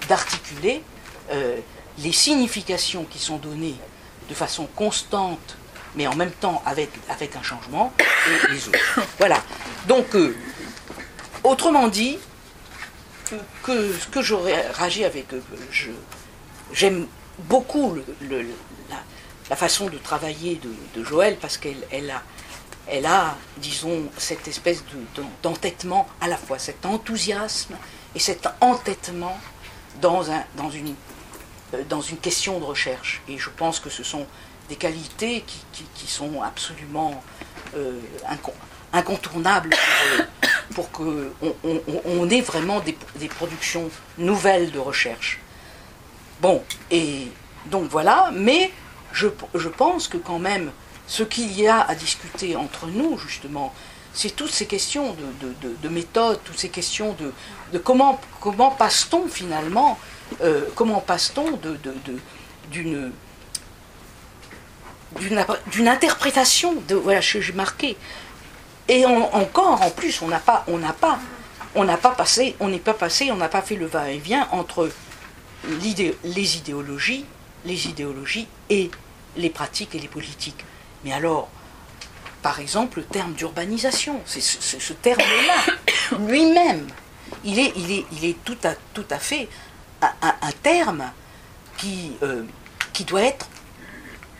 d'articuler euh, les significations qui sont données de façon constante, mais en même temps avec, un changement, et les autres. [coughs] Voilà. Donc, euh, autrement dit, que, que j'aurais réagi avec euh, j'aime beaucoup la, façon de travailler de, de Joël parce qu'elle elle a, elle a, disons, cette espèce de- de- d'entêtement, à la fois cet enthousiasme et cet entêtement dans, un, dans, une, euh, dans une question de recherche. Et je pense que ce sont des qualités qui, qui- sont absolument euh, incon- incontournables pour, pour que on, on- on ait vraiment des, des productions nouvelles de recherche. Bon, et donc voilà, mais je, je pense que quand même, ce qu'il y a à discuter entre nous, justement, c'est toutes ces questions de, de- de- de méthode, toutes ces questions de, comment, comment passe-t-on finalement, euh, comment passe-t-on d'une d'une interprétation de voilà ce que j'ai marqué. Et en- encore en plus on n'a pas on n'a pas on n'a pas passé on n'est pas passé on n'a pas fait le va-et-vient entre les idéologies les idéologies et les pratiques et les politiques mais alors par exemple le terme d'urbanisation c'est ce, ce- ce terme-là [coughs] lui-même il est, il, est, il est tout à, tout à fait un, un- un terme qui, euh, qui doit être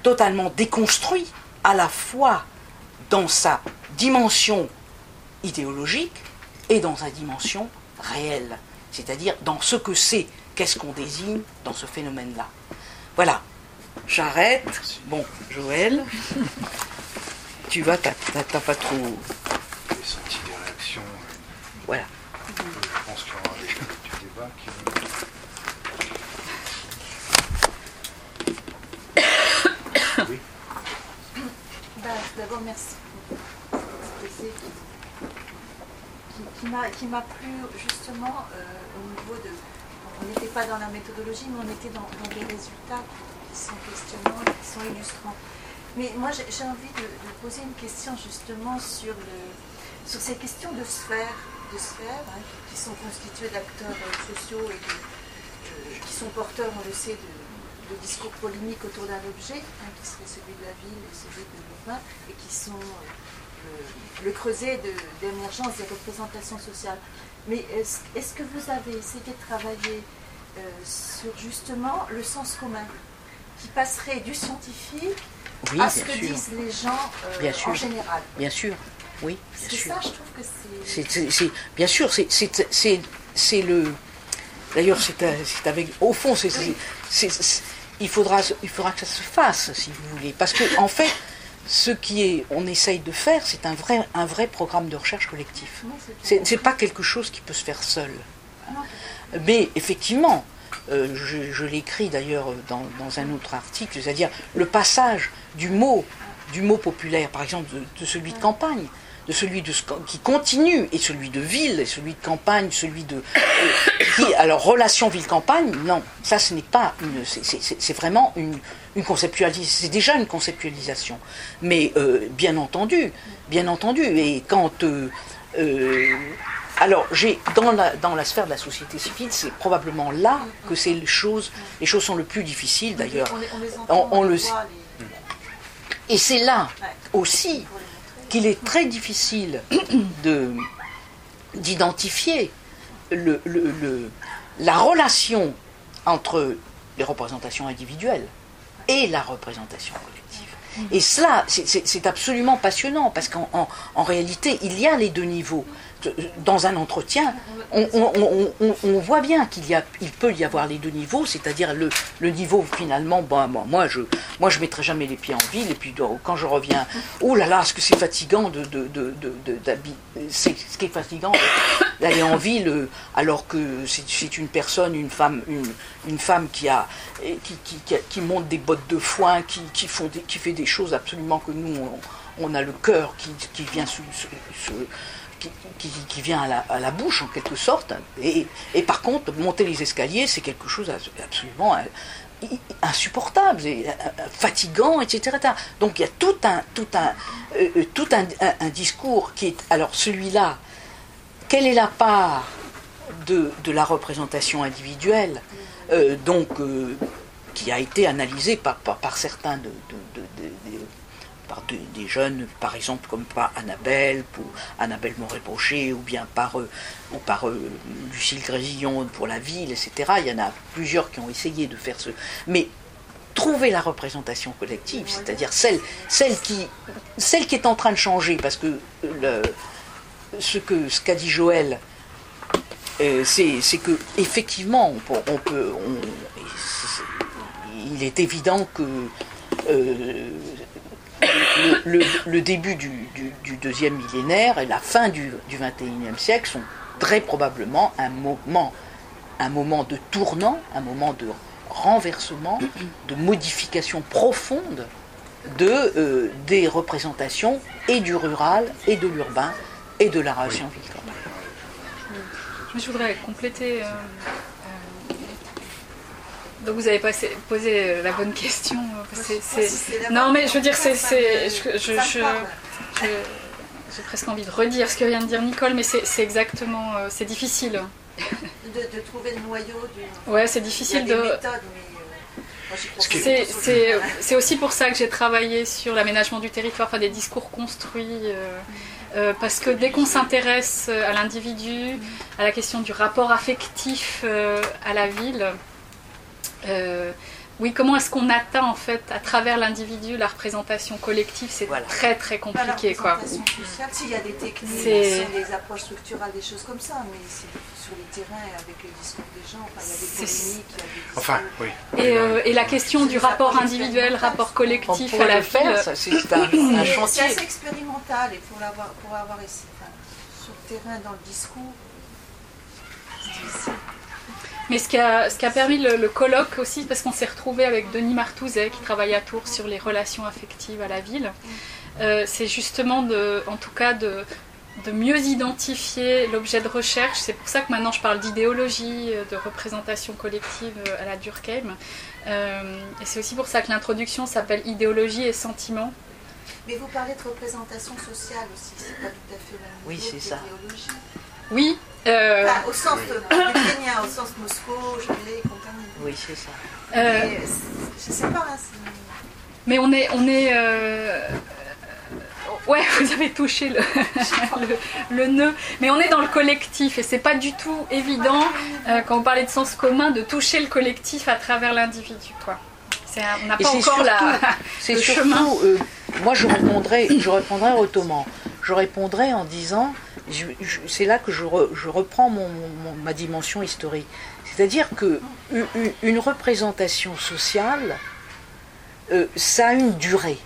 totalement déconstruit à la fois dans sa dimension idéologique et dans sa dimension réelle, c'est-à-dire dans ce que c'est, qu'est-ce qu'on désigne dans ce phénomène-là. Voilà, j'arrête. Bon, Joël, tu vas, t'as pas trop... J'ai senti des réactions. euh, Voilà. Je pense qu'il y aura des- du débat qui Oui. Bah, D'abord, merci pour cet essai qui, qui- qui m'a- qui m'a plu justement euh, au niveau de. On n'était pas dans la méthodologie, mais on était dans, dans des résultats qui sont questionnants, et qui sont illustrants. Mais moi, j'ai envie de, poser une question justement sur, sur ces questions de sphères, de sphères hein, qui sont constituées d'acteurs euh, sociaux et euh, qui sont porteurs, on le sait, de, discours polémiques autour d'un objet, hein, qui serait celui de la ville et celui de l'urbain, et qui sont euh, le, creuset d'émergence des représentations sociales. Mais est-ce que vous avez essayé de travailler sur justement le sens commun, qui passerait du scientifique Oui, à ce que sûr. disent les gens euh, Bien sûr. en général Bien sûr, oui, bien sûr. ça, je trouve que c'est... C'est, c'est- c'est- bien sûr, c'est, c'est, c'est, c'est le. D'ailleurs, c'est, c'est avec. Au fond, c'est, c'est- c'est- c'est- il, faudra, il faudra que ça se fasse, si vous voulez. Parce que, en fait, ce qui est, on essaye de faire, c'est un vrai, un vrai programme de recherche collectif. C'est- C'est, c'est pas quelque chose qui peut se faire seul. Mais effectivement, euh, je, l'écris d'ailleurs dans, un autre article, c'est-à-dire le passage du mot, du mot populaire, par exemple, de, celui de campagne, de celui de, qui continue, et celui de ville, et celui de campagne, celui de... euh, alors, relation ville-campagne, non, ça ce n'est pas une... c'est- vraiment une, une conceptualisation, c'est déjà une conceptualisation. Mais euh, bien entendu, bien entendu, et quand... alors, j'ai dans la, dans la sphère de la société civile, c'est probablement là que c'est les choses, les choses sont le plus difficiles d'ailleurs. On, le les- Et c'est là aussi qu'il est très difficile de d'identifier le, le- le- la relation entre les représentations individuelles et la représentation collective. Et cela, c'est- absolument passionnant parce qu'en en- en réalité, il y a les deux niveaux. Dans un entretien, on, voit bien qu'il y a, il peut y avoir les deux niveaux, c'est-à-dire le, niveau finalement, moi, moi je, moi je mettrai jamais les pieds en ville et puis quand je reviens, oh là là, ce que c'est fatigant de, c'est ce qui est fatigant d'aller en ville euh, alors que c'est, une personne, une femme, une, femme qui a, qui, monte des bottes de foin, qui, fait des choses absolument que nous on, a le cœur qui, vient sous- qui, vient à la, bouche en quelque sorte. Et, par contre, monter les escaliers, c'est quelque chose absolument insupportable, euh, fatigant, etc. Donc il y a tout un, tout un, euh, euh, tout un, discours qui est, alors celui-là, quelle est la part de, la représentation individuelle, donc qui a été analysée par, certains de- par de- des jeunes, par exemple comme par Annabelle, pour Annabelle ou bien par, euh, ou par euh, Lucille Grésillon pour la ville, etc. Il y en a plusieurs qui ont essayé de faire ce. Mais trouver la représentation collective, c'est-à-dire celle, qui, est en train de changer, parce que ce que ce qu'a dit Joël, euh, c'est que effectivement, on peut, il est évident que le, le- le début du, du- du deuxième millénaire et la fin du, du 21e siècle sont très probablement un moment, un moment de tournant, un moment de renversement, de modification profonde de, euh, des représentations et du rural et de l'urbain et de la relation. Moi, je voudrais compléter. euh, donc, vous avez passé- posé euh, la bonne question. euh, si Non, mais je veux dire, c'est, je, j'ai presque envie de redire ce que vient de dire Nicole, mais c'est, exactement, euh, c'est difficile. De, de trouver le noyau du. Ouais, c'est difficile de. mais pas C'est, aussi pour ça que j'ai travaillé sur l'aménagement du territoire, enfin des discours construits, euh, euh, parce que dès qu'on s'intéresse à l'individu, à la question du rapport affectif euh, à la ville, euh, oui, comment est-ce qu'on atteint en fait à travers l'individu la représentation collective, c'est Voilà. très très Pas la compliqué quoi. sociale, s'il y a des techniques, C'est- sur des approches structurales, des choses comme ça, mais c'est sur les terrains avec le discours des gens, enfin, il y a des C'est- polémiques, il y a des discours. Enfin, oui. Et, euh, et la question du rapport individuel, rapport On collectif à la le faire, ça, c'est un, [laughs] un Mais C'est chantier. assez expérimental et pour l'avoir, pour avoir essayé, enfin, sur le terrain, dans le discours, c'est difficile. Mais ce qui a, ce qui a permis le, le colloque aussi, parce qu'on s'est retrouvé avec Denis Martouzet qui travaille à Tours sur les relations affectives à la ville, euh, c'est justement de, en tout cas de, de mieux identifier l'objet de recherche. C'est pour ça que maintenant je parle d'idéologie, euh, de représentation collective euh, à la Durkheim. Euh, et c'est aussi pour ça que l'introduction s'appelle Idéologie et sentiment. Mais vous parlez de représentation sociale aussi, c'est pas tout à fait la même Oui, c'est ça. Oui, euh, Enfin, au sens de ukrainien, au sens Moscou, Gelée et compagnie. Oui, c'est ça. euh, Mais je sais pas, hein, Mais on est, on est, euh, ouais, [laughs] vous avez touché le, [laughs] le, le nœud. Mais on est dans le collectif et c'est pas du tout évident euh, quand on parlait de sens commun de toucher le collectif à travers l'individu, quoi. C'est un- on n'a pas encore la. surtout- [laughs] C'est le surtout, chemin. euh, moi je répondrais, je répondrais autrement. Je répondrais en disant, c'est là que je, re- je reprends mon- ma dimension historique. C'est-à-dire que une représentation sociale, euh, ça a une durée.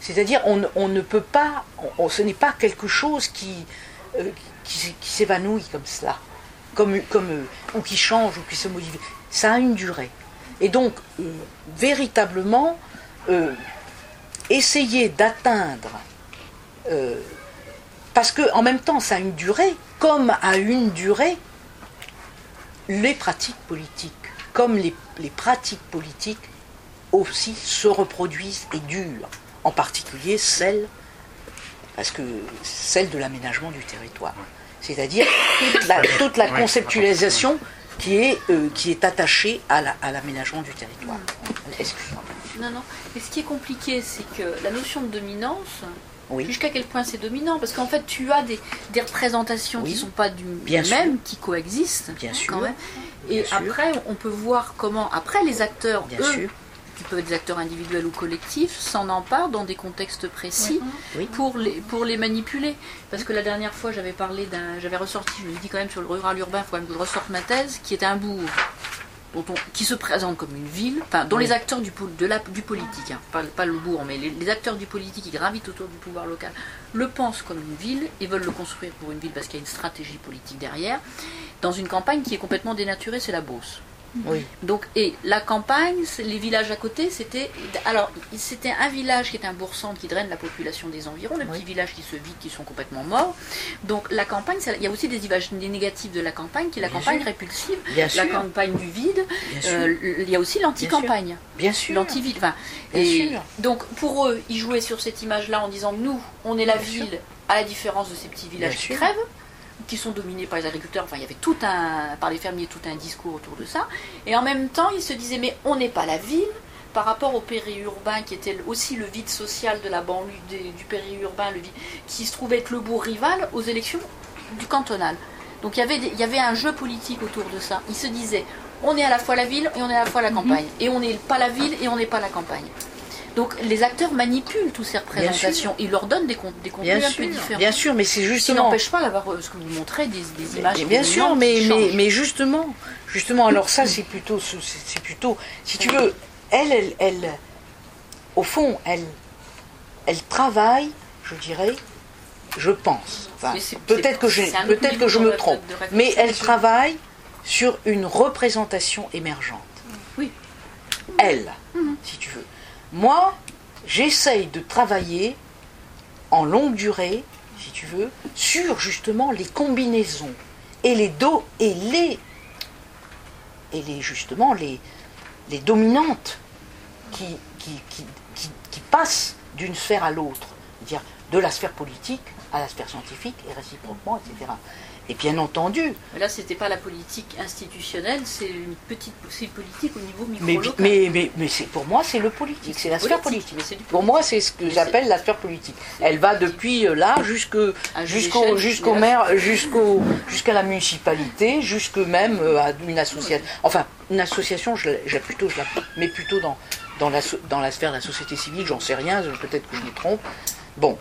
C'est-à-dire on, ne- peut pas, ce n'est pas quelque chose qui, euh, qui, qui s'évanouit comme cela, comme, comme, euh, ou qui change, ou qui se modifie. Ça a une durée. Et donc, véritablement, essayer d'atteindre, parce que en même temps, ça a une durée, comme a une durée les pratiques politiques, comme les, les pratiques politiques aussi se reproduisent et durent, en particulier celles, parce que celles de l'aménagement du territoire. c'est-à-dire toute la, toute la conceptualisation qui est, euh, qui est attachée à la- à l'aménagement du territoire. Excuse-moi. Non, non. Mais ce qui est compliqué, c'est que la notion de dominance, Oui. jusqu'à quel point c'est dominant Parce qu'en fait, tu as des, des représentations Oui. qui ne sont pas du Bien même, qui coexistent. Bien quand sûr. même. Et Bien sûr. après, on peut voir comment, après, les acteurs, Bien eux, sûr. qui peuvent être des acteurs individuels ou collectifs, s'en emparent dans des contextes précis Oui. pour, les, pour les manipuler. Parce que la dernière fois, j'avais parlé d'un. J'avais ressorti, je me dis quand même sur le rural urbain, il faut quand même que je ressorte ma thèse, qui est un bourg. Dont on- qui se présente comme une ville, enfin, dont Oui. les acteurs du, pol- de la, du politique, hein, pas, pas le bourg, mais les, les acteurs du politique qui gravitent autour du pouvoir local, le pensent comme une ville et veulent le construire pour une ville parce qu'il y a une stratégie politique derrière, dans une campagne qui est complètement dénaturée, c'est la Beauce. Oui. Donc, et la campagne, les villages à côté, c'était. Alors, c'était un village qui est un bourg-centre qui draine la population des environs, des Oui. petits villages qui se vident, qui sont complètement morts. Donc, la campagne, ça- il y a aussi des images des négatifs de la campagne, qui est la Bien campagne sûr. répulsive, Bien la sûr. campagne du vide. Euh, il y a aussi l'anti-campagne, Bien sûr. l'anti-ville. Enfin, Bien et sûr. donc, pour eux, ils jouaient sur cette image-là en disant nous, on est la Bien ville, à la différence de ces petits villages Bien qui crèvent qui sont dominés par les agriculteurs, enfin il y avait tout un, par les fermiers, tout un discours autour de ça. Et en même temps, ils se disaient, mais on n'est pas la ville par rapport au périurbain qui était aussi le vide social de la banlieue des- du périurbain, le vide, qui se trouvait être le bourg rival aux élections du cantonal. Donc il y, avait il y avait un jeu politique autour de ça. Ils se disaient, on est à la fois la ville et on est à la fois la campagne. Et on n'est pas la ville et on n'est pas la campagne. Donc les acteurs manipulent toutes ces représentations. Ils leur donnent des, con- des contenus Bien un sûr. peu différents. Bien sûr, mais c'est Ce qui justement. n'empêche pas d'avoir euh, ce que vous montrez, des, des images. Bien sûr, mais, justement, justement, alors ça c'est plutôt, c'est si tu veux, elle, elle, elle, au fond, elle, elle travaille, je dirais, je pense. Enfin, peut-être que peut-être que je me trompe, mais elle travaille sur une représentation émergente. Oui. Elle, si tu veux. Moi, j'essaye de travailler en longue durée, si tu veux, sur justement les combinaisons et les do et les et les justement les les dominantes qui, qui, qui, qui passent d'une sphère à l'autre, c'est-à-dire de la sphère politique à la sphère scientifique et réciproquement, etc. Et bien entendu, Là, c'était pas la politique institutionnelle, c'est une petite, politique au niveau micro mais, mais, mais c'est, pour moi, c'est le politique, c'est la sphère politique. Pour moi, c'est ce que j'appelle la sphère politique. Elle va depuis euh, là jusqu'au, jusqu'au mais- maire, jusqu'au, jusqu'à la municipalité, jusque même euh, à une association. Enfin, une association, je, la- je plutôt, je la mets plutôt dans, dans, la, dans la sphère de la société civile, j'en sais rien, peut-être que je me trompe. Bon.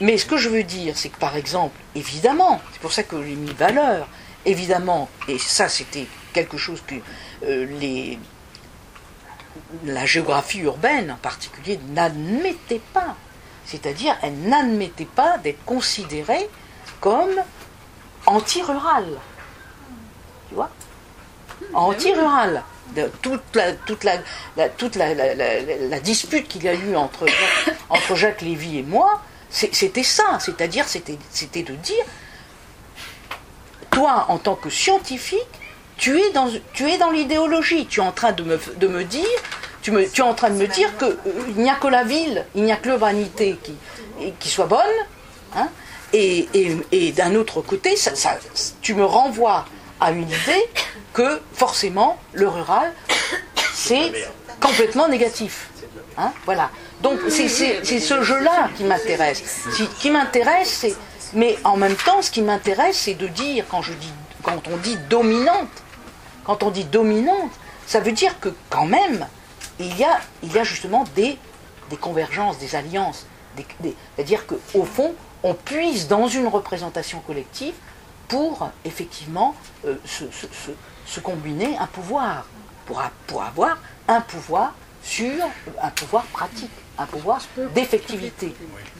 Mais ce que je veux dire, c'est que par exemple, évidemment, c'est pour ça que j'ai mis valeur, évidemment, et ça c'était quelque chose que euh, les, la géographie urbaine en particulier n'admettait pas. C'est-à-dire, elle n'admettait pas d'être considérée comme anti-rurale. Tu vois? Anti-rurale. De- Toute la, toute la, la- toute la, dispute qu'il y a eu entre, Jacques- entre Jacques Lévy et moi, c'était ça. C'est-à-dire, c'était de dire, toi, en tant que scientifique, tu es dans, tu es dans l'idéologie. Tu es en train de me, de me dire, tu, me, tu es en train de me dire que euh, il n'y a que la ville, il n'y a que l'urbanité qui, qui soit bonne. hein. et et- et d'un autre côté, ça- ça- tu me renvoies à une idée que forcément le rural, c'est complètement négatif. Hein, voilà. Donc c'est ce jeu-là qui m'intéresse. Qui m'intéresse. Mais en même temps, ce qui m'intéresse, c'est de dire quand je dis, quand on dit dominante, quand on dit dominante, ça veut dire que quand même, il y a, justement des, convergences, des alliances. C'est-à-dire qu'au fond, on puise dans une représentation collective pour effectivement euh, se, combiner un pouvoir, pour avoir un pouvoir sur un pouvoir pratique, un pouvoir d'effectivité.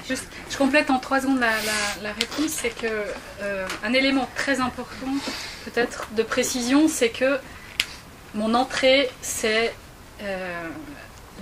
Juste, je complète en trois secondes la, la- la réponse, c'est que euh, un élément très important, peut-être de précision, c'est que mon entrée, c'est euh,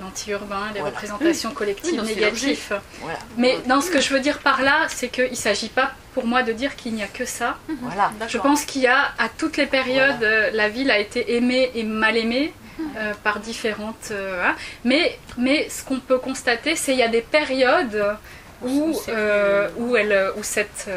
l'anti-urbain, les Voilà. représentations collectives Oui, négatives. Voilà. Mais dans ce que je veux dire par là, c'est qu'il ne s'agit pas pour moi de dire qu'il n'y a que ça. voilà. Je pense qu'il y a à toutes les périodes, euh, la ville a été aimée et mal aimée euh, par différentes. euh, hein. mais, mais ce qu'on peut constater, c'est qu'il y a des périodes où, euh, où, elle, où cette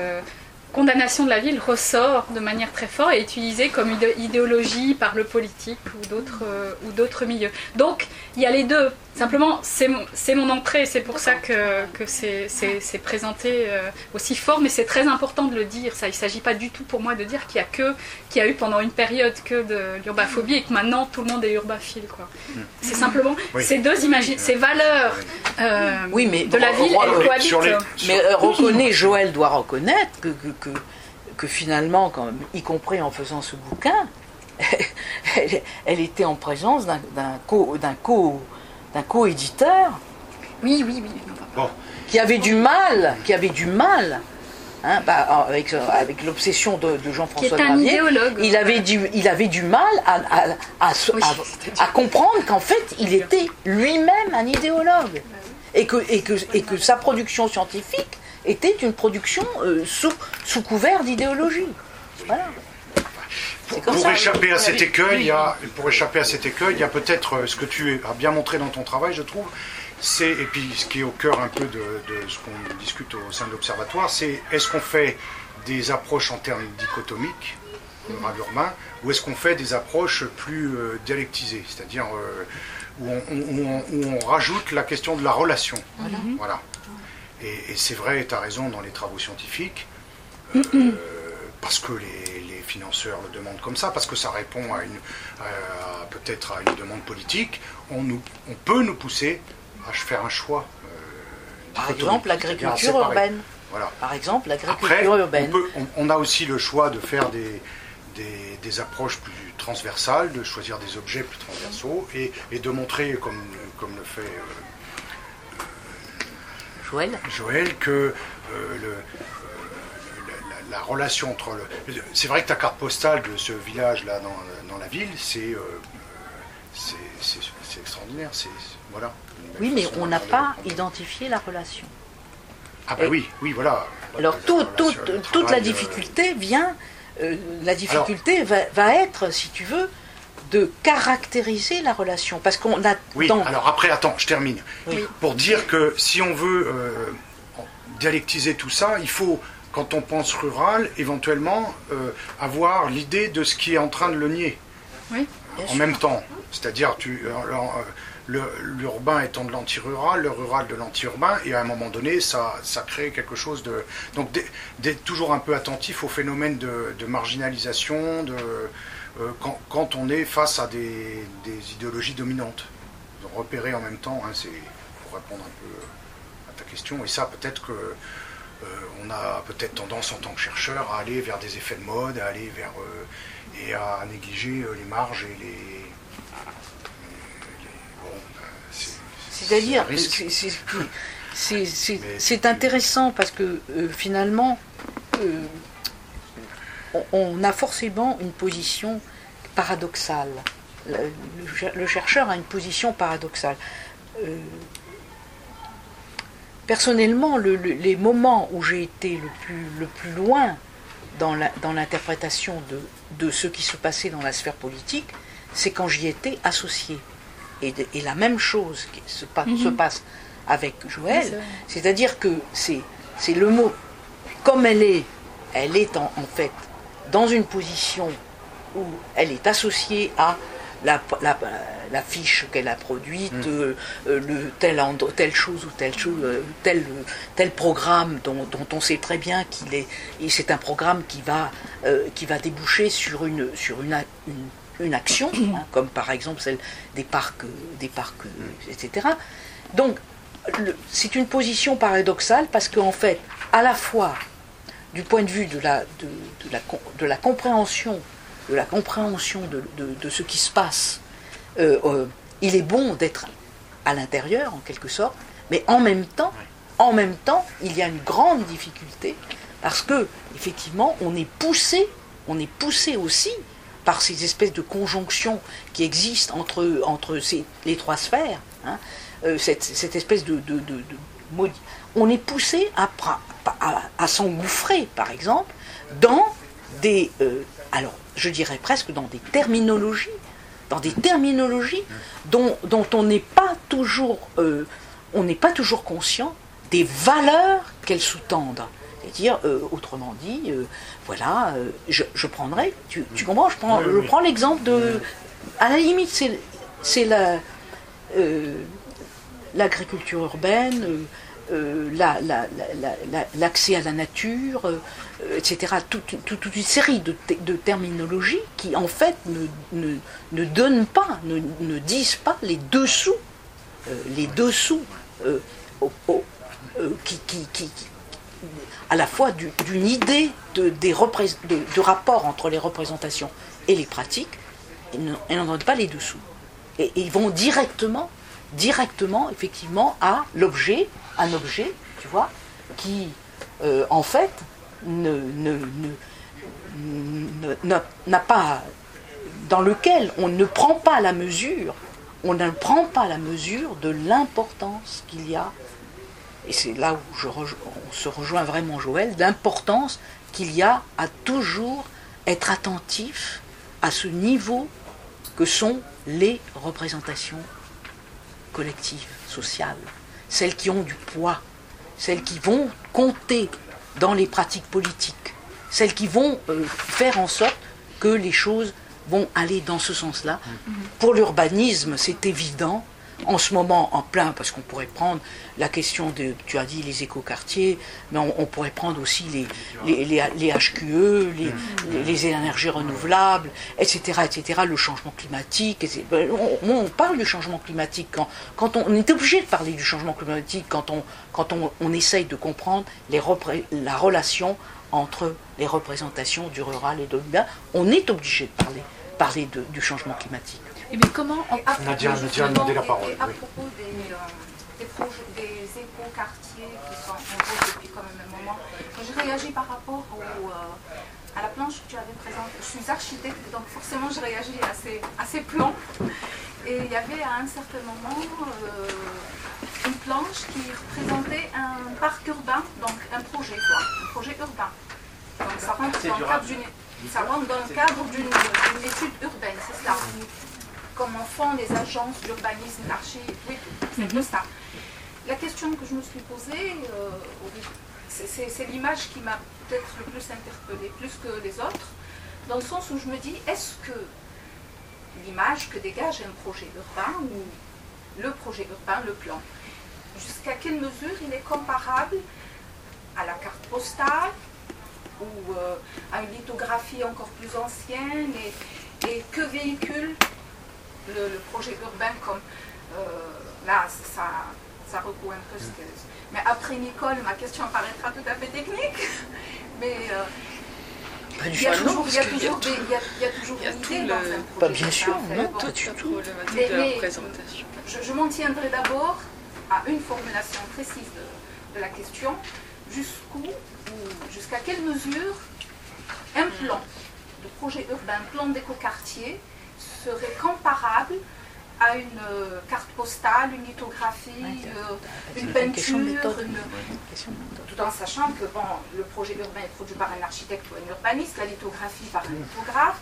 condamnation de la ville ressort de manière très forte et est utilisée comme idéologie par le politique ou d'autres euh, ou d'autres milieux. Donc il y a les deux. Simplement, c'est mon, mon, entrée, c'est pour ça que, que c'est présenté euh, aussi fort, mais c'est très important de le dire. Ça, il ne s'agit pas du tout pour moi de dire qu'il y a que qu'il y a eu pendant une période que de l'urbaphobie et que maintenant tout le monde est urbaphile. C'est simplement ces deux images, ces valeurs euh, oui, mais de la ville, elles cohabitent. Mais reconnaît, Joël doit reconnaître que, que, que, finalement, quand, y compris en faisant ce bouquin, [laughs] elle, était en présence d'un co, co, co-éditeur. Oui, oui, oui. Bon. Qui avait du mal, qui avait du mal. Hein, bah, avec, avec l'obsession de, Jean-François Gravier, il avait, du, il avait du mal à, à, à, comprendre qu'en fait, il était lui-même un idéologue. Et que, et, que, et que sa production scientifique était une production euh, sous, sous couvert d'idéologie. Voilà. Pour, échapper à cet écueil, il y a, pour échapper à cet écueil, il y a peut-être euh, ce que tu as bien montré dans ton travail, je trouve, c'est, et puis ce qui est au cœur un peu de, ce qu'on discute au sein de l'Observatoire, c'est est-ce qu'on fait des approches en termes dichotomiques, rural urbain, ou est-ce qu'on fait des approches plus euh, dialectisées, c'est-à-dire où, on, rajoute la question de la relation. Voilà. Et, c'est vrai, tu as raison dans les travaux scientifiques, euh, [clears throat] parce que les, financeurs le demandent comme ça, parce que ça répond à une, peut-être à une demande politique, on, nous, on peut nous pousser à faire un choix. Euh, Par exemple, l'agriculture urbaine. Voilà. Par exemple, l'agriculture urbaine. On, a aussi le choix de faire des, des, approches plus transversales, de choisir des objets plus transversaux et, de montrer, comme, comme le fait euh, Joël, Joël que euh, le, euh, la, relation entre le. C'est vrai que ta carte postale de ce village-là dans, la ville, c'est euh, c'est extraordinaire. C'est voilà. Oui, mais on n'a pas identifié la relation. Ah ben oui, oui, voilà. Alors toute la difficulté vient. la difficulté va, va, être, si tu veux, de caractériser la relation. Parce qu'on a. Oui, alors après, attends, je termine. Pour dire que si on veut euh, dialectiser tout ça, il faut, quand on pense rural, éventuellement euh, avoir l'idée de ce qui est en train de le nier. Oui. En même temps. C'est-à-dire, tu. Euh, l'urbain étant de l'anti-rural, le rural de l'anti-urbain, et à un moment donné, ça, ça crée quelque chose de... Donc d'être toujours un peu attentif au phénomène de, de marginalisation, de, euh, quand, on est face à des, idéologies dominantes. Repérer en même temps, hein, c'est pour répondre un peu à ta question, et ça peut-être que euh, on a peut-être tendance en tant que chercheur à aller vers des effets de mode, à aller vers euh, et à négliger les marges et les. C'est-à-dire, c'est [laughs] intéressant parce que finalement, on a forcément une position paradoxale. Le, chercheur a une position paradoxale. Euh, personnellement, les moments où j'ai été le plus, le plus loin dans l'interprétation de, ce qui se passait dans la sphère politique, c'est quand j'y étais associé. Et, la même chose se, mhm. se passe avec Joël, c'est-à-dire que c'est le mot, comme elle est, elle est en fait dans une position où elle est associée à la, la, fiche qu'elle a produite, mm. euh, euh, le, telle, telle chose ou telle chose, euh, tel, tel programme dont, dont, on sait très bien qu'il est, et c'est un programme qui va, qui va déboucher sur une, sur une, une, action, hein, comme par exemple celle des parcs, des parcs etc. Donc, c'est une position paradoxale parce qu'en fait, à la fois du point de vue de la, de, la, de la compréhension, de la compréhension de, ce qui se passe, euh, euh, il est bon d'être à l'intérieur en quelque sorte, mais en même temps, en même temps, il y a une grande difficulté parce que effectivement, on est poussé, on est poussé aussi par ces espèces de conjonctions qui existent entre, entre ces, les trois sphères, hein, euh, cette, cette, espèce de, de, de, on est poussé à, à, s'engouffrer, par exemple, dans des, euh, alors je dirais presque dans des terminologies, dans des terminologies dont, dont on n'est pas toujours, euh, on n'est pas toujours conscient des valeurs qu'elles sous-tendent. C'est-à-dire, euh, autrement dit, voilà, je, je prendrais, tu, tu comprends, je prends, je prends l'exemple de, à la limite, c'est, c'est la, l'agriculture urbaine, euh, la- la- la- la- la- l'accès à la nature, euh, etc. Toute, une série de, te- de terminologies qui, en fait, ne, ne, ne donnent pas, ne, disent pas les dessous, euh, les dessous à la fois du- d'une idée de, rapport entre les représentations et les pratiques, et n'en donnent pas les dessous. Et ils vont directement, directement, effectivement, à l'objet, un objet, tu vois, qui, euh, en fait, ne, n'a- pas, dans lequel on ne prend pas la mesure, on ne prend pas la mesure de l'importance qu'il y a. Et c'est là où je on se rejoint vraiment Joël, l'importance qu'il y a à toujours être attentif à ce niveau que sont les représentations collectives, sociales, celles qui ont du poids, celles qui vont compter dans les pratiques politiques, celles qui vont euh, faire en sorte que les choses vont aller dans ce sens-là. Pour l'urbanisme, c'est évident. En ce moment, en plein, parce qu'on pourrait prendre la question de, tu as dit les écoquartiers, mais on, pourrait prendre aussi les, les, les, HQE, les, énergies renouvelables, etc., etc., le changement climatique. Ben, On, parle du changement climatique quand, on, est obligé de parler du changement climatique quand on, quand on, essaye de comprendre la relation entre les représentations du rural et de l'urbain. On est obligé de parler, parler du changement climatique. Et bien comment propos, Nadia- Nadia a justement, demandé la parole, Et à oui. propos des, euh, des, projets, des éco-quartiers qui sont en route depuis quand même un moment, je réagis par rapport au, euh, à la planche que tu avais présentée. Je suis architecte, donc forcément je réagis à ces, à ces plans. Et il y avait à un certain moment euh, une planche qui représentait un parc urbain, donc un projet, quoi, un projet urbain. Donc ça rentre dans le cadre d'une ça rentre dans le cadre d'une d'une étude urbaine, c'est ça comme en font les agences d'urbanisme, l'archi, oui, c'est un peu ça. La question que je me suis posée, euh, c'est- l'image qui m'a peut-être le plus interpellée, plus que les autres, dans le sens où je me dis, est-ce que l'image que dégage un projet urbain ou le projet urbain, le plan, jusqu'à quelle mesure il est comparable à la carte postale ou euh, à une lithographie encore plus ancienne et, et que véhicule le, le projet urbain comme euh, là ça, ça recoue un peu ce que mais après Nicole ma question paraîtra tout à fait technique [laughs] mais euh, il y a toujours, il y a toujours, des- il y a- il y a toujours il y a une tout idée le- dans un projet Pas bien sûr, non, Bon, pas du tout. Mais- de la mais- présentation. je, je m'en tiendrai d'abord à une formulation précise de, de la question jusqu'où ou jusqu'à quelle mesure un plan de projet urbain, un plan d'écoquartier serait comparable à une euh, carte postale, une lithographie, euh, une peinture, méthode. une- tout en sachant que bon, le projet urbain est produit par un architecte ou un urbaniste, la lithographie par un lithographe,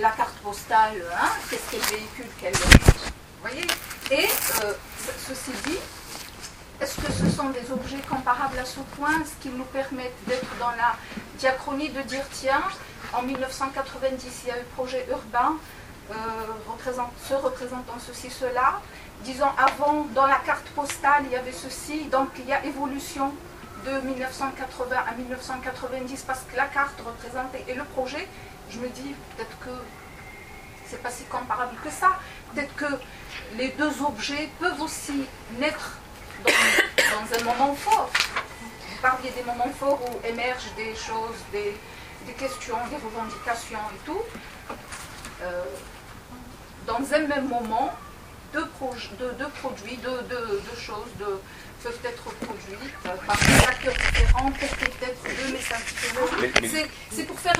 la carte postale, hein, qu'est-ce qu'elle véhicule, quelle... Voyez? Et euh, ce- ceci dit, est-ce que ce sont des objets comparables à ce point, ce qui nous permet d'être dans la diachronie de dire, tiens, en 1990, il y a eu projet urbain, représente, se représentant ceci, cela. Disons, avant, dans la carte postale, il y avait ceci, donc il y a évolution de 1980 à 1990 parce que la carte représentait et le projet, je me dis peut-être que c'est pas si comparable que ça. Peut-être que les deux objets peuvent aussi naître dans, un moment fort. Vous parliez des moments forts où émergent des choses, des, des questions, des revendications et tout. Euh, dans un même moment, deux, proj- deux- deux produits, deux, choses peuvent être produits euh, par des acteurs différents, peut-être deux messages différents. C'est pour faire